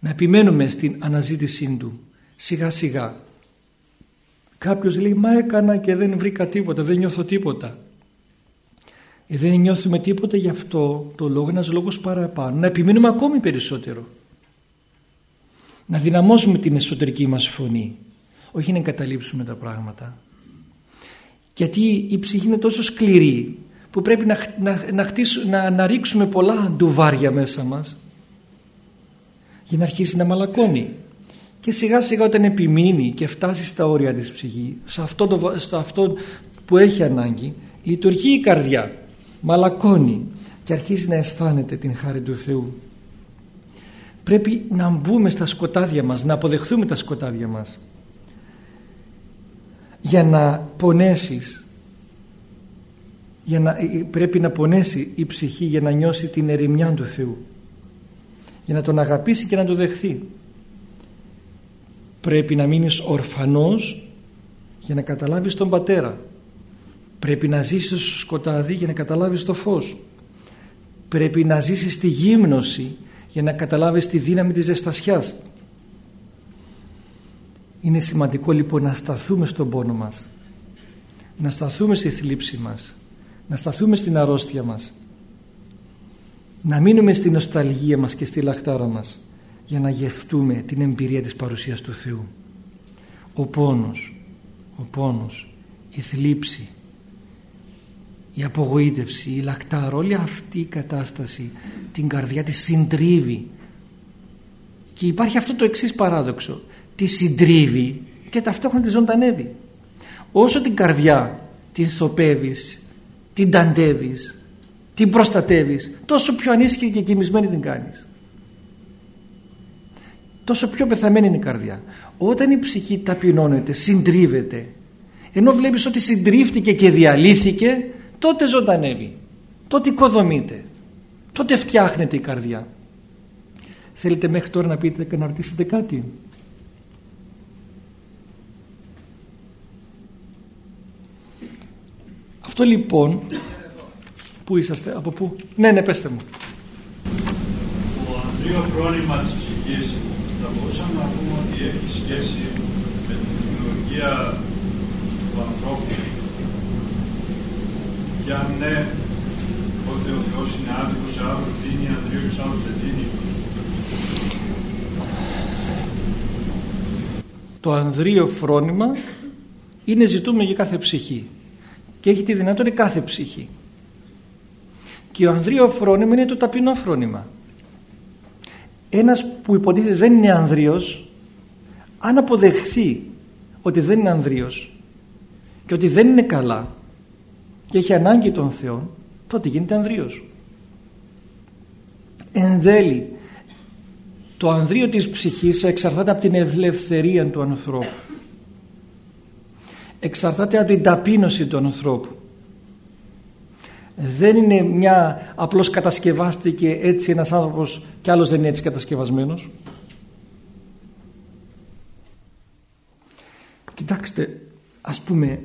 να επιμένουμε στην αναζήτησή του. Σιγά σιγά. Κάποιος λέει μα έκανα και δεν βρήκα τίποτα δεν νιώθω τίποτα ε, δεν νιώθουμε τίποτα γι' αυτό το λόγο ένας λόγος παραπάνω. Να επιμένουμε ακόμη περισσότερο. Να δυναμώσουμε την εσωτερική μας φωνή. Όχι να εγκαταλείψουμε τα πράγματα. Γιατί η ψυχή είναι τόσο σκληρή που πρέπει να, να, να, να, να ρίξουμε πολλά ντουβάρια μέσα μας για να αρχίσει να μαλακώνει. Και σιγά σιγά όταν επιμείνει και φτάσει στα όρια της ψυχή σε αυτό, το, στο αυτό που έχει ανάγκη λειτουργεί η καρδιά μαλακώνει και αρχίζει να αισθάνεται την χάρη του Θεού. Πρέπει να μπούμε στα σκοτάδια μας να αποδεχθούμε τα σκοτάδια μας. Για να πονέσεις για να, πρέπει να πονέσει η ψυχή για να νιώσει την ερημιά του Θεού για να τον αγαπήσει και να τον δεχθεί. Πρέπει να μείνεις ορφανός για να καταλάβεις τον πατέρα. Πρέπει να ζήσεις στο σκοτάδι για να καταλάβεις το φως. Πρέπει να ζήσεις στη γύμνωση για να καταλάβεις τη δύναμη της ζεστασιάς. Είναι σημαντικό λοιπόν να σταθούμε στον πόνο μας. Να σταθούμε στη θλίψη μας. Να σταθούμε στην αρρώστια μας να μείνουμε στην νοσταλγία μας και στη λαχτάρα μας για να γευτούμε την εμπειρία της παρουσίας του Θεού. Ο πόνος ο πόνος η θλίψη η απογοήτευση η λακτάρα όλη αυτή η κατάσταση την καρδιά της συντρίβει. Και υπάρχει αυτό το εξής παράδοξο. Τη συντρίβει και ταυτόχρονα τη ζωντανεύει. Όσο την καρδιά την θοπεύεις, την ταντεύεις, την προστατεύεις, τόσο πιο ανήσυχη και κοιμισμένη την κάνεις. Τόσο πιο πεθαμένη είναι η καρδιά. Όταν η ψυχή ταπεινώνεται, συντρίβεται, ενώ βλέπεις ότι συντρίφτηκε και διαλύθηκε, τότε ζωντανεύει, τότε οικοδομείται, τότε φτιάχνεται η καρδιά. Θέλετε μέχρι τώρα να πείτε και να ρωτήσετε κάτι; Αυτό λοιπόν, πού είσαστε, από πού, ναι ναι πέστε μου. Το ανδρείο φρόνημα της ψυχής θα μπορούσαμε να πούμε ότι έχει σχέση με τη δημιουργία του ανθρώπου και αν ναι, ότι ο Θεός είναι άδικος, σε άλλους δίνει ανδρείο και σε άλλους δεν δίνει. Το ανδρείο φρόνημα είναι ζητούμε για κάθε ψυχή και έχει τη δυνατότητα κάθε ψυχή. Και ο ανδρείο φρόνημα είναι το ταπεινό φρόνημα. Ένας που υποτίθεται δεν είναι ανδρείος, αν αποδεχθεί ότι δεν είναι ανδρείος και ότι δεν είναι καλά και έχει ανάγκη των Θεών, τότε γίνεται ανδρείος. Εν τέλει, το ανδρείο της ψυχής εξαρτάται από την ελευθερία του ανθρώπου εξαρτάται από την ταπείνωση του ανθρώπου δεν είναι μια απλώς κατασκευάστηκε έτσι ένας άνθρωπος και άλλος δεν είναι έτσι κατασκευασμένος κοιτάξτε ας πούμε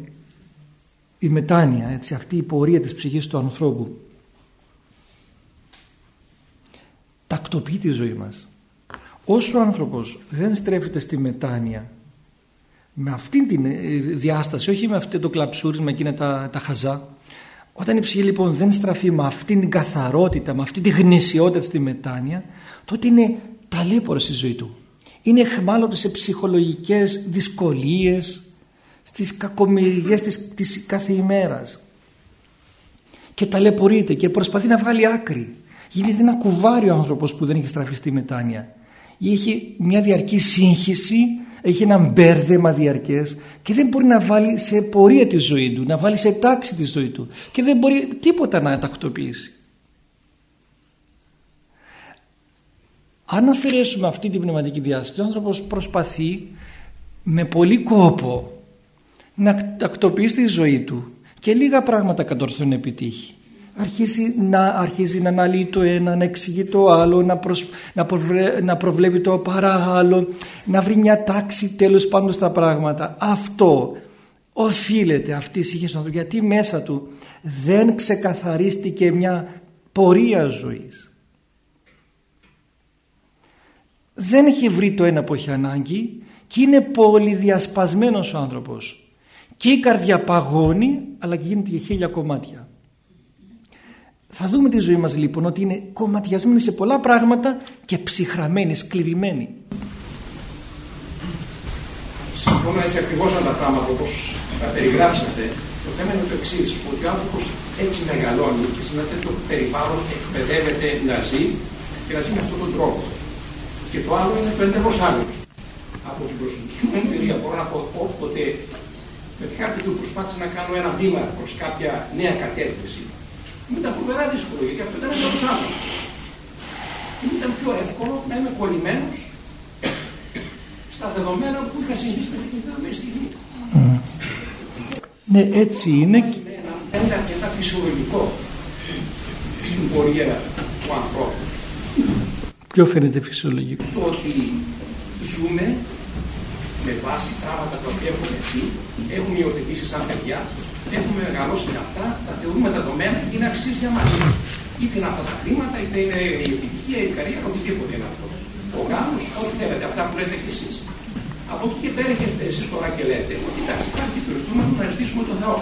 η μετάνοια έτσι, αυτή η πορεία της ψυχής του ανθρώπου τακτοποιεί τη ζωή μας όσο ο άνθρωπος δεν στρέφεται στη μετάνοια με αυτήν τη ε, διάσταση, όχι με αυτό το κλαψούρισμα εκείνα τα, τα χαζά. Όταν η ψυχή λοιπόν δεν στραφεί με αυτήν την καθαρότητα, με αυτή τη γνησιότητα στη μετάνοια, τότε είναι ταλέπορο στη ζωή του. Είναι εχμάλωτο σε ψυχολογικές δυσκολίες, στις κακομοιριές της, της κάθε ημέρας. Και ταλαιπωρείται και προσπαθεί να βγάλει άκρη. Γίνεται ένα κουβάρι ο άνθρωπος που δεν έχει στραφεί στη μετάνοια. Ή έχει μια διαρκή σύγχυση έχει ένα μπέρδεμα διαρκές και δεν μπορεί να βάλει σε πορεία τη ζωή του, να βάλει σε τάξη τη ζωή του και δεν μπορεί τίποτα να τακτοποιήσει. Αν αφαιρέσουμε αυτή την πνευματική διάσταση, ο άνθρωπος προσπαθεί με πολύ κόπο να τακτοποιήσει τη ζωή του και λίγα πράγματα κατορθώνει να επιτύχει αρχίζει να, αρχίζει να αναλύει το ένα, να εξηγεί το άλλο, να, να, να προβλέπει το παρά άλλο, να βρει μια τάξη τέλος πάντων στα πράγματα. Αυτό οφείλεται αυτή η σύγχυση του γιατί μέσα του δεν ξεκαθαρίστηκε μια πορεία ζωής. Δεν έχει βρει το ένα που έχει ανάγκη και είναι πολύ διασπασμένος ο άνθρωπος. Και η καρδιά παγώνει αλλά και γίνεται και χίλια κομμάτια. Θα δούμε τη ζωή μας λοιπόν ότι είναι κομματιασμένη σε πολλά πράγματα και ψυχραμένη, σκληρημένη. Συμφωνώ έτσι ακριβώς με τα πράγματα όπως τα περιγράψατε. Το θέμα είναι το εξής, ότι ο άνθρωπος έτσι μεγαλώνει και σε ένα τέτοιο περιβάλλον εκπαιδεύεται να ζει και να ζει με αυτόν τον τρόπο. Και το άλλο είναι το εντελώς άλλο. Από την προσωπική μου εμπειρία μπορώ να πω όποτε με τη χάρτη του προσπάθησα να κάνω ένα βήμα προς κάποια νέα κατεύθυνση μου ήταν φοβερά δύσκολο γιατί αυτό ήταν εντελώ άλλο. Μου ήταν πιο εύκολο να είμαι κολλημένος στα δεδομένα που είχα συνηθίσει την δεδομένη στιγμή. Ναι, έτσι είναι. Δεν είναι αρκετά φυσιολογικό στην πορεία του ανθρώπου. Ποιο φαίνεται φυσιολογικό; Το ότι ζούμε με βάση πράγματα τα οποία έχουμε ζει, έχουμε υιοθετήσει σαν παιδιά έχουμε μεγαλώσει με αυτά, τα θεωρούμε δεδομένα και είναι αξίες για μας. Είτε είναι αυτά τα χρήματα, είτε είναι η επιτυχία, η καριέρα, οτιδήποτε είναι αυτό. Ο γάμο, ό,τι θέλετε, αυτά που λέτε κι εσείς. Από εκεί και πέρα έχετε εσείς τώρα και λέτε ότι εντάξει, υπάρχει περισσότερο να ζητήσουμε τον Θεό.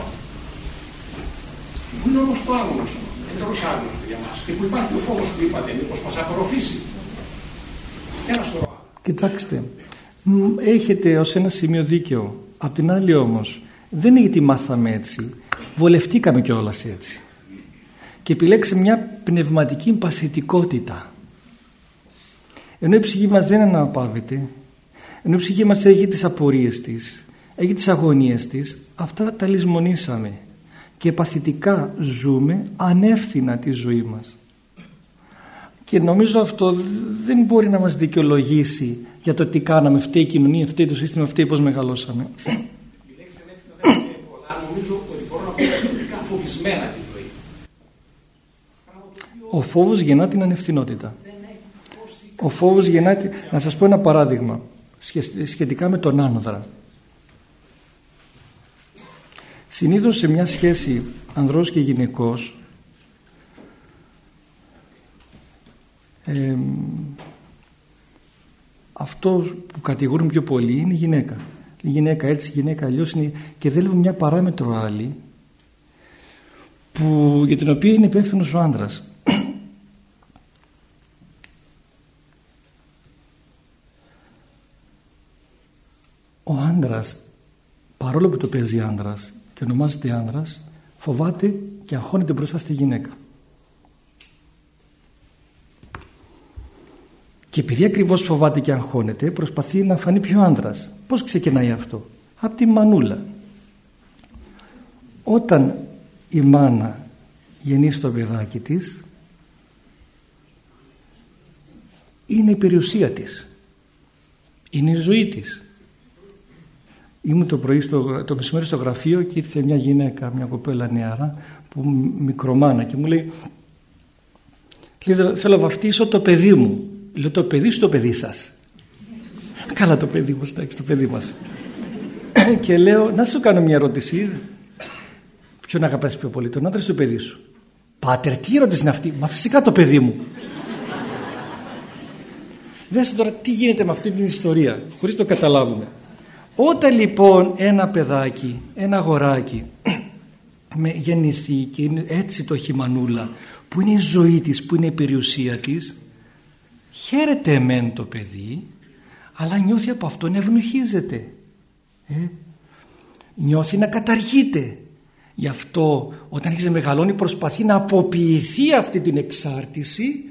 Που είναι όμως το άγνωστο, εντελώς άγνωστο για μας. Και που υπάρχει ο φόβος που είπατε, μήπως μας απορροφήσει. Ένα σωρό. Κοιτάξτε, έχετε ως ένα σημείο δίκαιο. Απ' την άλλη όμως, δεν είναι γιατί μάθαμε έτσι. Βολευτήκαμε κιόλας έτσι. Και επιλέξαμε μια πνευματική παθητικότητα. Ενώ η ψυχή μας δεν αναπαύεται, Ενώ η ψυχή μας έχει τις απορίες της, έχει τις αγωνίες της, αυτά τα λησμονήσαμε και παθητικά ζούμε ανεύθυνα τη ζωή μας. Και νομίζω αυτό δεν μπορεί να μας δικαιολογήσει για το τι κάναμε, αυτή η κοινωνία, αυτή το σύστημα, αυτή πώς μεγαλώσαμε. Νομίζω ότι μπορώ να πω φοβισμένα τη ζωή. Ο φόβος γεννά την ανευθυνότητα. Ο φόβος γεννά... Να σας πω ένα παράδειγμα σχετικά με τον άνδρα. Συνήθως σε μια σχέση ανδρός και γυναικός ε, αυτός που κατηγορούν πιο πολύ είναι η γυναίκα. Η γυναίκα έτσι, η γυναίκα αλλιώς είναι και δεν λέω μια παράμετρο άλλη που, για την οποία είναι υπεύθυνος ο άντρας. [clears throat] Ο άντρας, παρόλο που το παίζει άντρας και ονομάζεται άντρας, φοβάται και αγχώνεται μπροστά στη γυναίκα. Και επειδή ακριβώς φοβάται και αγχώνεται, προσπαθεί να φανεί πιο άντρας. Πώς ξεκινάει αυτό; Από τη μανούλα. Όταν η μάνα γεννήσει το παιδάκι της, είναι η περιουσία της. Είναι η ζωή της. Ήμουν το πρωί στο, το μεσημέρι στο γραφείο και ήρθε μια γυναίκα, μια κοπέλα νεάρα που μικρομάνα και μου λέει θέλω να βαφτίσω το παιδί μου. Λέω το παιδί σου το παιδί σας. Καλά το παιδί μου, εντάξει το παιδί μας. και λέω να σου κάνω μια ερώτηση. Ποιον αγαπάς πιο πολύ, τον άντρα ή το παιδί σου; Πάτερ, τι ερώτηση είναι αυτή; Μα φυσικά το παιδί μου. Δες τώρα τι γίνεται με αυτή την ιστορία, χωρίς το καταλάβουμε. Όταν λοιπόν ένα παιδάκι, ένα αγοράκι με γεννηθεί και είναι έτσι το χειμανούλα που είναι η ζωή της, που είναι η περιουσία της χαίρεται μεν το παιδί αλλά νιώθει από αυτό να ευνοχίζεται. Ε; νιώθει να καταργείται. Γι' αυτό όταν έχεις μεγαλώνει προσπαθεί να αποποιηθεί αυτή την εξάρτηση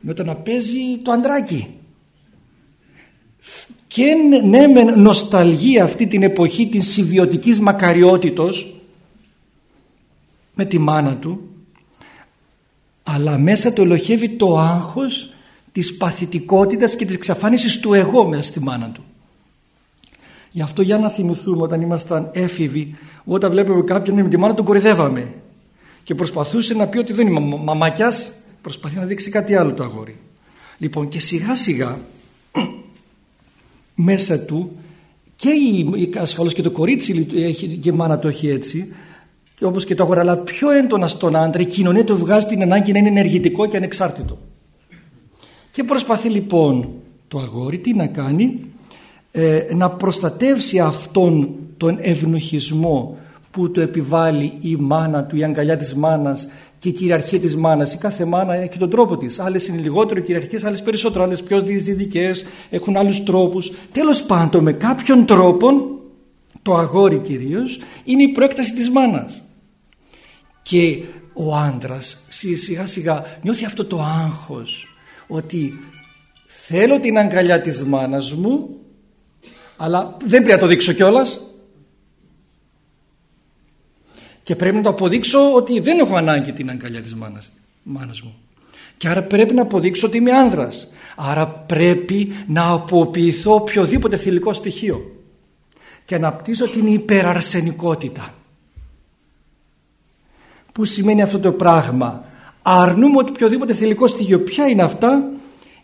με το να παίζει το αντράκι. Και ναι με νοσταλγεί αυτή την εποχή της συμβιωτικής μακαριότητος με τη μάνα του αλλά μέσα του ελοχεύει το άγχος της παθητικότητας και της εξαφάνισης του εγώ μέσα στη μάνα του. Γι' αυτό για να θυμηθούμε όταν ήμασταν έφηβοι όταν βλέπουμε κάποιον με τη μάνα του κορυδεύαμε και προσπαθούσε να πει ότι δεν είναι μαμάκιας προσπαθεί να δείξει κάτι άλλο το αγόρι. Λοιπόν και σιγά σιγά [clears throat] μέσα του και η, ασφαλώς και το κορίτσι έχει, και η μάνα το έχει έτσι και όπως και το αγορά αλλά πιο έντονα στον άντρα η κοινωνία του βγάζει την ανάγκη να είναι ενεργητικό και ανεξάρτητο και προσπαθεί λοιπόν το αγόρι τι να κάνει ε, να προστατεύσει αυτόν τον ευνοχισμό που το επιβάλλει η μάνα του, η αγκαλιά της μάνας και η κυριαρχία της μάνας. Η κάθε μάνα έχει τον τρόπο της. Άλλες είναι λιγότερο κυριαρχίες, άλλες περισσότερο, άλλες πιο διαισθητικές, έχουν άλλους τρόπους. Τέλος πάντων με κάποιον τρόπο το αγόρι κυρίως είναι η προέκταση της μάνας. Και ο άντρας σιγά σιγά νιώθει αυτό το άγχος ότι θέλω την αγκαλιά της μάνας μου αλλά δεν πρέπει να το δείξω κιόλας και πρέπει να το αποδείξω ότι δεν έχω ανάγκη την αγκαλιά της μάνας, μάνας μου. Και άρα πρέπει να αποδείξω ότι είμαι άνδρας. Άρα πρέπει να αποποιηθώ οποιοδήποτε θηλυκό στοιχείο και να πτήσω την υπεραρσενικότητα. Πού σημαίνει αυτό το πράγμα; Αρνούμε ότι οποιοδήποτε θηλυκό στοιχείο. Ποια είναι αυτά.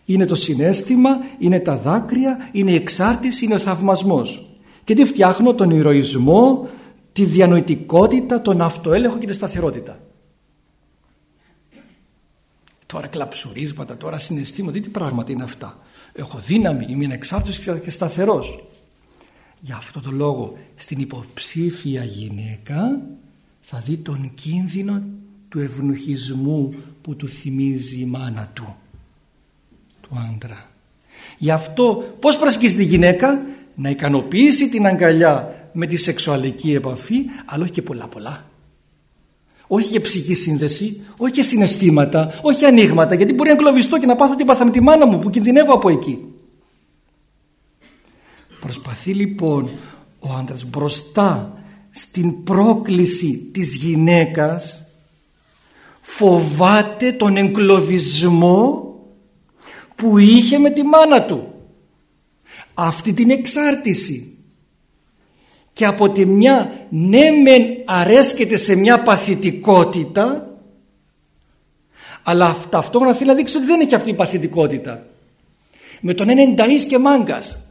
Είναι το συνέστημα, είναι τα δάκρυα, είναι η εξάρτηση, είναι ο θαυμασμός. Και τι φτιάχνω τον ηρωισμό, τη διανοητικότητα, τον αυτοέλεγχο και τη σταθερότητα. Τώρα κλαψουρίσματα, τώρα συναισθήματα, τι πράγματα είναι αυτά. Έχω δύναμη, είμαι ανεξάρτητος και σταθερός. Για αυτό το λόγο στην υποψήφια γυναίκα θα δει τον κίνδυνο του ευνοχισμού που του θυμίζει η μάνα του, του άντρα. Γι' αυτό πώς προσεγγίζει τη γυναίκα; Να ικανοποιήσει την αγκαλιά με τη σεξουαλική επαφή αλλά όχι και πολλά πολλά όχι και ψυχική σύνδεση όχι και συναισθήματα όχι ανοίγματα γιατί μπορεί να εγκλωβιστώ και να πάθω τι πάθα με τη μάνα μου που κινδυνεύω από εκεί Προσπαθεί λοιπόν ο άντρας μπροστά στην πρόκληση της γυναίκας φοβάται τον εγκλωβισμό που είχε με τη μάνα του. Αυτή την εξάρτηση. Και από τη μια ναι μεν αρέσκεται σε μια παθητικότητα αλλά ταυτόχρονα θέλει να δείξει ότι δεν είναι και αυτή η παθητικότητα. Με τον ένα ενταΐς και μάγκας.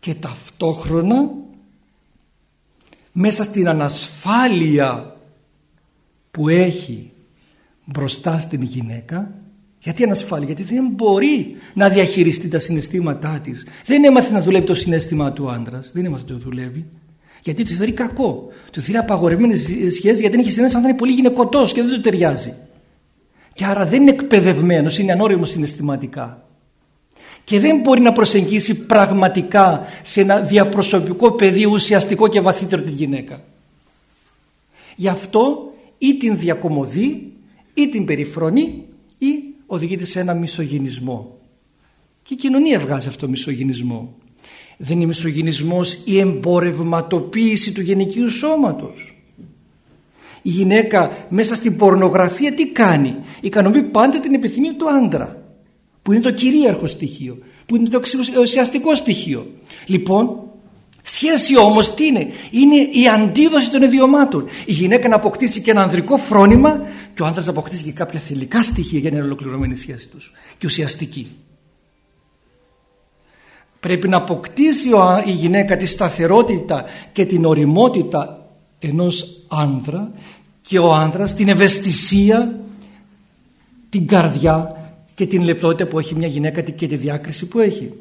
Και ταυτόχρονα μέσα στην ανασφάλεια που έχει μπροστά στην γυναίκα γιατί ανασφάλεια, γιατί δεν μπορεί να διαχειριστεί τα συναισθήματά της. Δεν έμαθε να δουλεύει το συνέστημα του άντρας, δεν έμαθε να το δουλεύει γιατί το θεωρεί κακό. Το θεωρεί απαγορευμένε σχέσει γιατί δεν έχει συνέστημα αν είναι πολύ γυναικωτός και δεν του ταιριάζει. Και άρα δεν είναι εκπαιδευμένος, είναι ανώριμο συναισθηματικά. Και δεν μπορεί να προσεγγίσει πραγματικά σε ένα διαπροσωπικό πεδίο ουσιαστικό και βαθύτερο τη γυναίκα. Γι' αυτό ή την διακομωδεί ή την περιφρονεί ή οδηγείται σε ένα μισογυνισμό. Και η κοινωνία βγάζει αυτό το μισογυνισμό. Δεν είναι μισογυνισμός η εμπορευματοποίηση του γενικείου σώματος. Η γυναίκα μέσα στην πορνογραφία τι κάνει; Ικανοποιεί πάντα την επιθυμία του άντρα που είναι το κυρίαρχο στοιχείο, που είναι το ουσιαστικό στοιχείο. Λοιπόν, σχέση όμως τι είναι, είναι η αντίδοση των ιδιωμάτων. Η γυναίκα να αποκτήσει και ένα ανδρικό φρόνημα και ο άνδρας να αποκτήσει και κάποια θηλυκά στοιχεία για να είναι ολοκληρωμένη η σχέση τους και ουσιαστική. Πρέπει να αποκτήσει η γυναίκα τη σταθερότητα και την οριμότητα ενός άνδρα και ο άνδρας την ευαισθησία, την καρδιά και την λεπτότητα που έχει μια γυναίκα και τη διάκριση που έχει.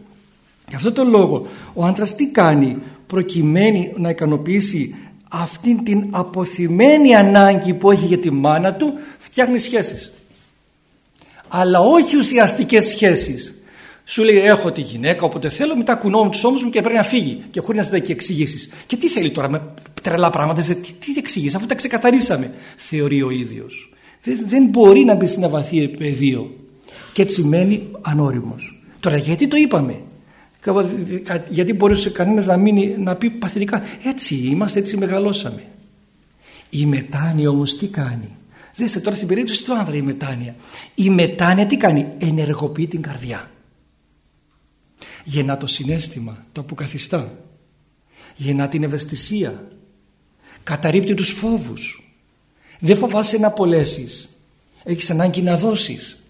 Γι' αυτό τον λόγο ο άντρας τι κάνει προκειμένου να ικανοποιήσει αυτήν την αποθυμένη ανάγκη που έχει για τη μάνα του φτιάχνει σχέσεις. Αλλά όχι ουσιαστικές σχέσεις. Σου λέει έχω τη γυναίκα όποτε θέλω μετά κουνώ τους ώμους μου και πρέπει να φύγει και χωρίς να ζητάει και εξηγήσεις. Και τι θέλει τώρα με τρελά πράγματα, τι, τι εξηγήσει αφού τα ξεκαθαρίσαμε θεωρεί ο ίδιος. Δεν, δεν μπορεί να μπει σε ένα βαθύ πεδίο και έτσι μένει ανώριμος. Τώρα γιατί το είπαμε; Γιατί μπορούσε κανένας να, μείνει, να πει παθητικά έτσι είμαστε, έτσι μεγαλώσαμε. Η μετάνοια όμως τι κάνει; Δέστε τώρα στην περίπτωση του άνδρα η μετάνοια. Η μετάνοια τι κάνει; Ενεργοποιεί την καρδιά. Γεννά το συνέστημα, το αποκαθιστά. Γεννά την ευαισθησία. Καταρρύπτει τους φόβους. Δεν φοβάσαι να απολέσεις. Έχεις ανάγκη να δώσεις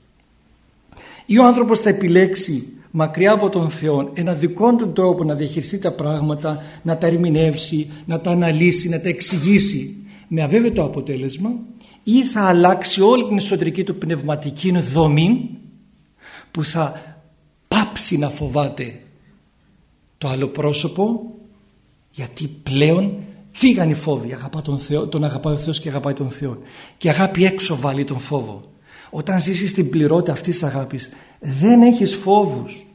ή ο άνθρωπος θα επιλέξει μακριά από τον Θεό ένα δικό του τρόπο να διαχειριστεί τα πράγματα, να τα ερμηνεύσει, να τα αναλύσει, να τα εξηγήσει. Με αβέβαιο αποτέλεσμα ή θα αλλάξει όλη την εσωτερική του πνευματική δομή που θα πάψει να φοβάται το άλλο πρόσωπο γιατί πλέον φύγαν οι φόβοι. Αγαπά τον, Θεό, τον αγαπάει ο Θεός και αγαπάει τον Θεό. Και αγάπη έξω βάλει τον φόβο. Όταν ζήσεις την πληρότητα αυτής της αγάπης δεν έχεις φόβους,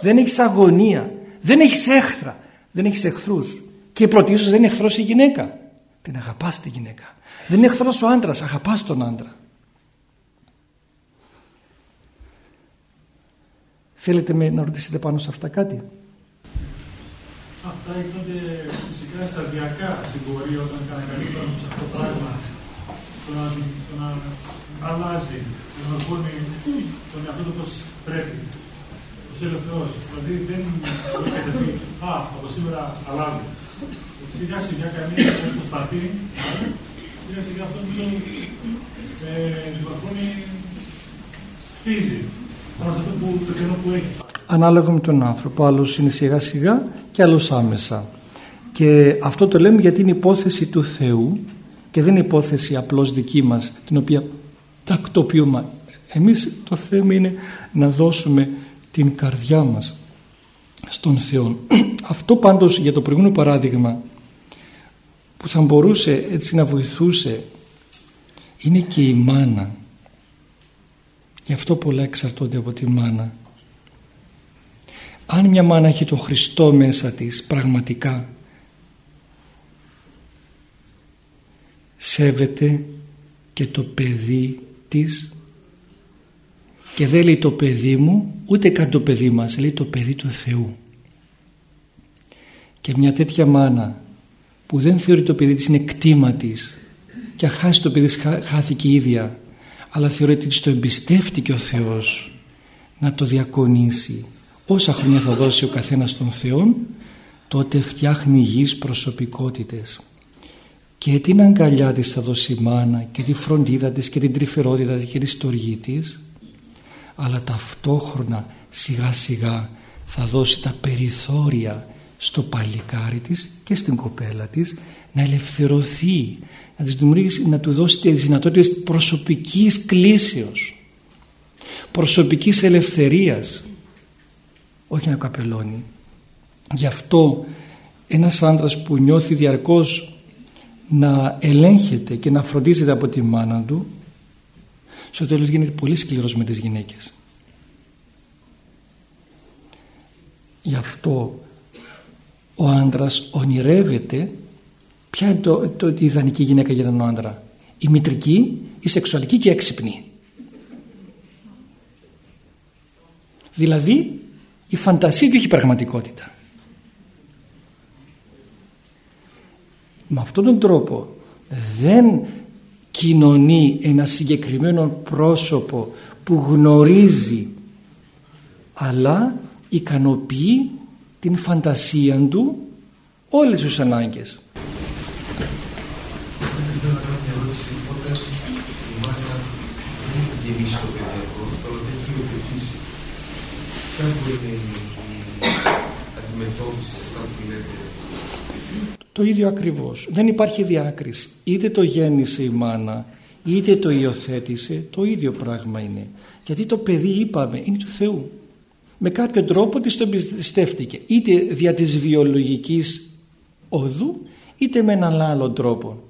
δεν έχεις αγωνία, δεν έχεις έχθρα, δεν έχεις εχθρούς και πρωτίστως δεν είναι εχθρός η γυναίκα. Την αγαπάς τη γυναίκα. Δεν είναι εχθρός ο άντρας, αγαπάς τον άντρα. Θέλετε με να ρωτήσετε πάνω σε αυτά κάτι; Αυτά γίνονται φυσικά σταδιακά στην πορεία όταν κανένα σε αυτό το πράγμα. Το να, το να αλλάζει, το να βγουν τον εαυτό του όπως πρέπει. Όπως θέλει ο Θεός. Δηλαδή δεν μπορεί να πει, α, από σήμερα αλλάζει. Σιγά σιγά κανείς προσπαθεί, σιγά σιγά αυτό που ε, λοιπόν χτίζει. Πάνω αυτό που, το κενό που έχει. Ανάλογα με τον άνθρωπο, άλλος είναι σιγά σιγά και άλλος άμεσα. Και αυτό το λέμε γιατί είναι υπόθεση του Θεού και δεν είναι υπόθεση απλώς δική μας την οποία τακτοποιούμε. Εμείς το θέμα είναι να δώσουμε την καρδιά μας στον Θεό. [clears throat] Αυτό πάντως για το προηγούμενο παράδειγμα που θα μπορούσε έτσι να βοηθούσε είναι και η μάνα. Γι' αυτό πολλά εξαρτώνται από τη μάνα. Αν μια μάνα έχει τον Χριστό μέσα της πραγματικά σέβεται και το παιδί της και δεν λέει το παιδί μου ούτε καν το παιδί μας λέει το παιδί του Θεού. Και μια τέτοια μάνα που δεν θεωρεί το παιδί της είναι κτήμα της. Και χάσει το παιδί χάθηκε η ίδια. Αλλά θεωρεί ότι το εμπιστεύτηκε ο Θεός να το διακονήσει. Όσα χρόνια θα δώσει ο καθένας των Θεών τότε φτιάχνει υγιείς προσωπικότητες. Και την αγκαλιά της θα δώσει η μάνα και τη φροντίδα της και την τρυφερότητα της και τη στοργή της αλλά ταυτόχρονα σιγά σιγά θα δώσει τα περιθώρια στο παλικάρι της και στην κοπέλα της να ελευθερωθεί να, της δημιουργήσει, να του δώσει τις δυνατότητες προσωπικής κλίσεως προσωπικής ελευθερίας όχι να καπελώνει. Γι' αυτό ένας άντρας που νιώθει διαρκώς να ελέγχεται και να φροντίζεται από τη μάνα του στο τέλος γίνεται πολύ σκληρός με τις γυναίκες. Γι' αυτό ο άντρας ονειρεύεται ποια είναι το, το, η ιδανική γυναίκα για τον άντρα. Η μητρική, η σεξουαλική και η έξυπνη. Δηλαδή η φαντασία και όχι η πραγματικότητα. Με αυτόν τον τρόπο δεν κοινωνεί ένα συγκεκριμένο πρόσωπο που γνωρίζει αλλά ικανοποιεί την φαντασία του όλες τις ανάγκες το ίδιο ακριβώς. Δεν υπάρχει διάκριση. Είτε το γέννησε η μάνα είτε το υιοθέτησε το ίδιο πράγμα είναι. Γιατί το παιδί είπαμε είναι του Θεού. Με κάποιο τρόπο της το εμπιστεύτηκε είτε δια της βιολογικής οδού είτε με έναν άλλο τρόπο.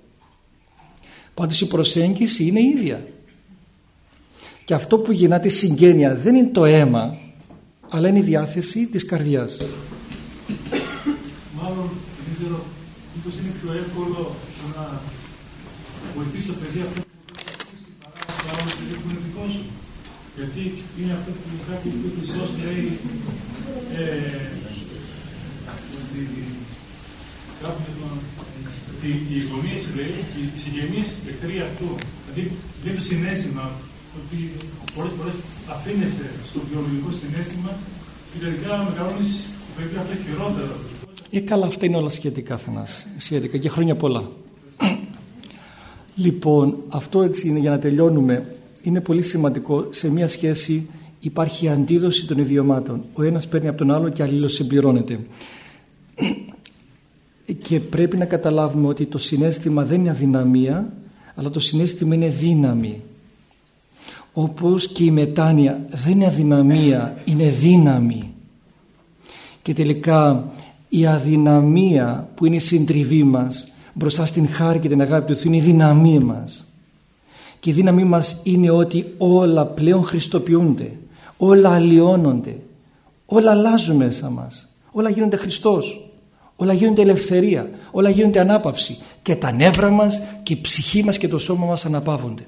Πάντως η προσέγγιση είναι ίδια. Και αυτό που γεννά τη συγγένεια δεν είναι το αίμα αλλά είναι η διάθεση της καρδιάς. Μάλλον δεν ξέρω μήπως είναι πιο εύκολο να βοηθήσει το παιδί αυτό που βοηθήσει παρά το άλλο παιδί που είναι δικό σου; Γιατί είναι αυτό που κάτι που ο Χριστός λέει ε, ότι ότι οι γονείς λέει, οι συγγενείς εχθροί αυτού, δηλαδή δεν το συνέστημα ότι πολλές φορές αφήνεσαι στο βιολογικό συνέστημα και τελικά μεγαλώνεις το παιδί αυτό χειρότερο. Ε, καλά, αυτά είναι όλα σχετικά, Θανάση. Σχετικά και χρόνια πολλά. λοιπόν, αυτό έτσι είναι για να τελειώνουμε. Είναι πολύ σημαντικό. Σε μια σχέση υπάρχει αντίδοση των ιδιωμάτων. Ο ένας παίρνει από τον άλλο και αλλήλως συμπληρώνεται και πρέπει να καταλάβουμε ότι το συνέστημα δεν είναι αδυναμία αλλά το συνέστημα είναι δύναμη. Όπως και η μετάνοια δεν είναι αδυναμία είναι δύναμη. Και τελικά η αδυναμία που είναι η συντριβή μας μπροστά στην χάρη και την αγάπη του Θεού είναι η δύναμή μας. Και η δύναμή μας είναι ότι όλα πλέον χριστοποιούνται όλα αλλοιώνονται όλα αλλάζουν μέσα μας. Όλα γίνονται Χριστός όλα γίνονται ελευθερία όλα γίνονται ανάπαυση. Και τα νεύρα μας και η ψυχή μας και το σώμα μας αναπαύονται.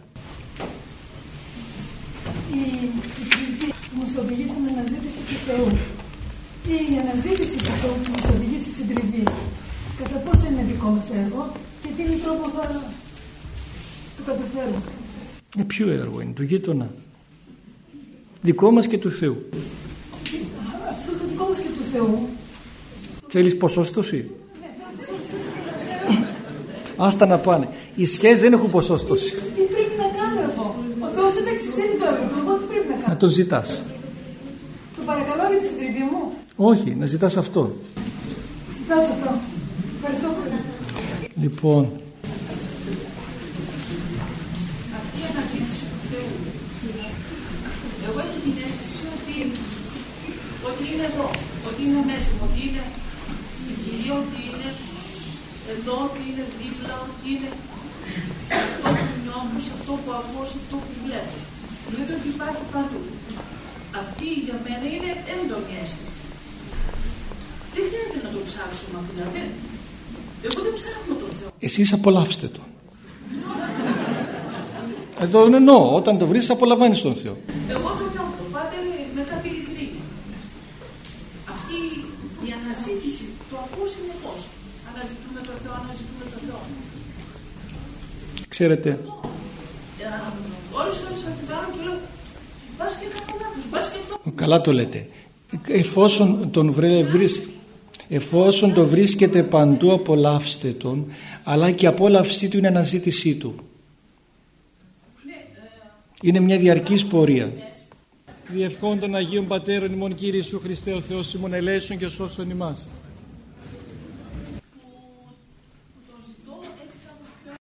Η μας οδηγεί στην αναζήτηση του Θεού η αναζήτηση του Θεού που μας οδηγεί στη συντριβή κατά πόσο είναι δικό μας έργο και τι τρόπο θα το καταφέρουμε ε, ποιο έργο είναι, του γείτονα; Δικό μας και του Θεού. Αυτό το δικό μας και του Θεού. Θέλεις ποσόστοση; Άστα να πάνε. Οι σχέσεις δεν έχουν ποσόστοση. Τι πρέπει να κάνω εγώ; Ο Θεός δεν ξέρει το έργο του. Εγώ τι πρέπει να κάνω; Να το ζητάς. Το παρακαλώ για τη συντριβή μου. Όχι, να ζητάς αυτό. Ζητάς αυτό. Ευχαριστώ πολύ. Λοιπόν, είναι εδώ, ότι είναι μέσα μου, ότι είναι στην κυρία, ότι είναι εδώ, ότι είναι δίπλα, ότι είναι σε αυτό που νιώθω, σε αυτό που ακούω, σε αυτό που βλέπω. Λέτε ότι υπάρχει παντού. Αυτή για μένα είναι έντονη αίσθηση δεν χρειάζεται να τον ψάξουμε από την αρχή. Εγώ δεν ψάχνω τον Θεό. Εσείς απολαύστε τον. Εδώ είναι εννοώ, όταν το βρεις απολαμβάνεις τον Θεό. Εγώ το νιώθω, πάτε με κάποια ειλικρίνεια. Αυτή η αναζήτηση, το ακούω συνεχώς. Αναζητούμε τον Θεό, αναζητούμε τον Θεό. Ξέρετε. Ε, όλες ώρες αντιβάλλω και λέω, πας και κάνω λάθος, πας και αυτό. Καλά το λέτε. Εφόσον τον βρεις, εφόσον το βρίσκεται παντού απολαύστε τον, αλλά και απόλαυστή του είναι αναζήτησή του. Είναι μια διαρκής πορεία. Διευχών των Αγίων Πατέρων ημών Κύριε Ιησού Χριστέ ο Θεός ημών ελέησον και σώσον ημάς.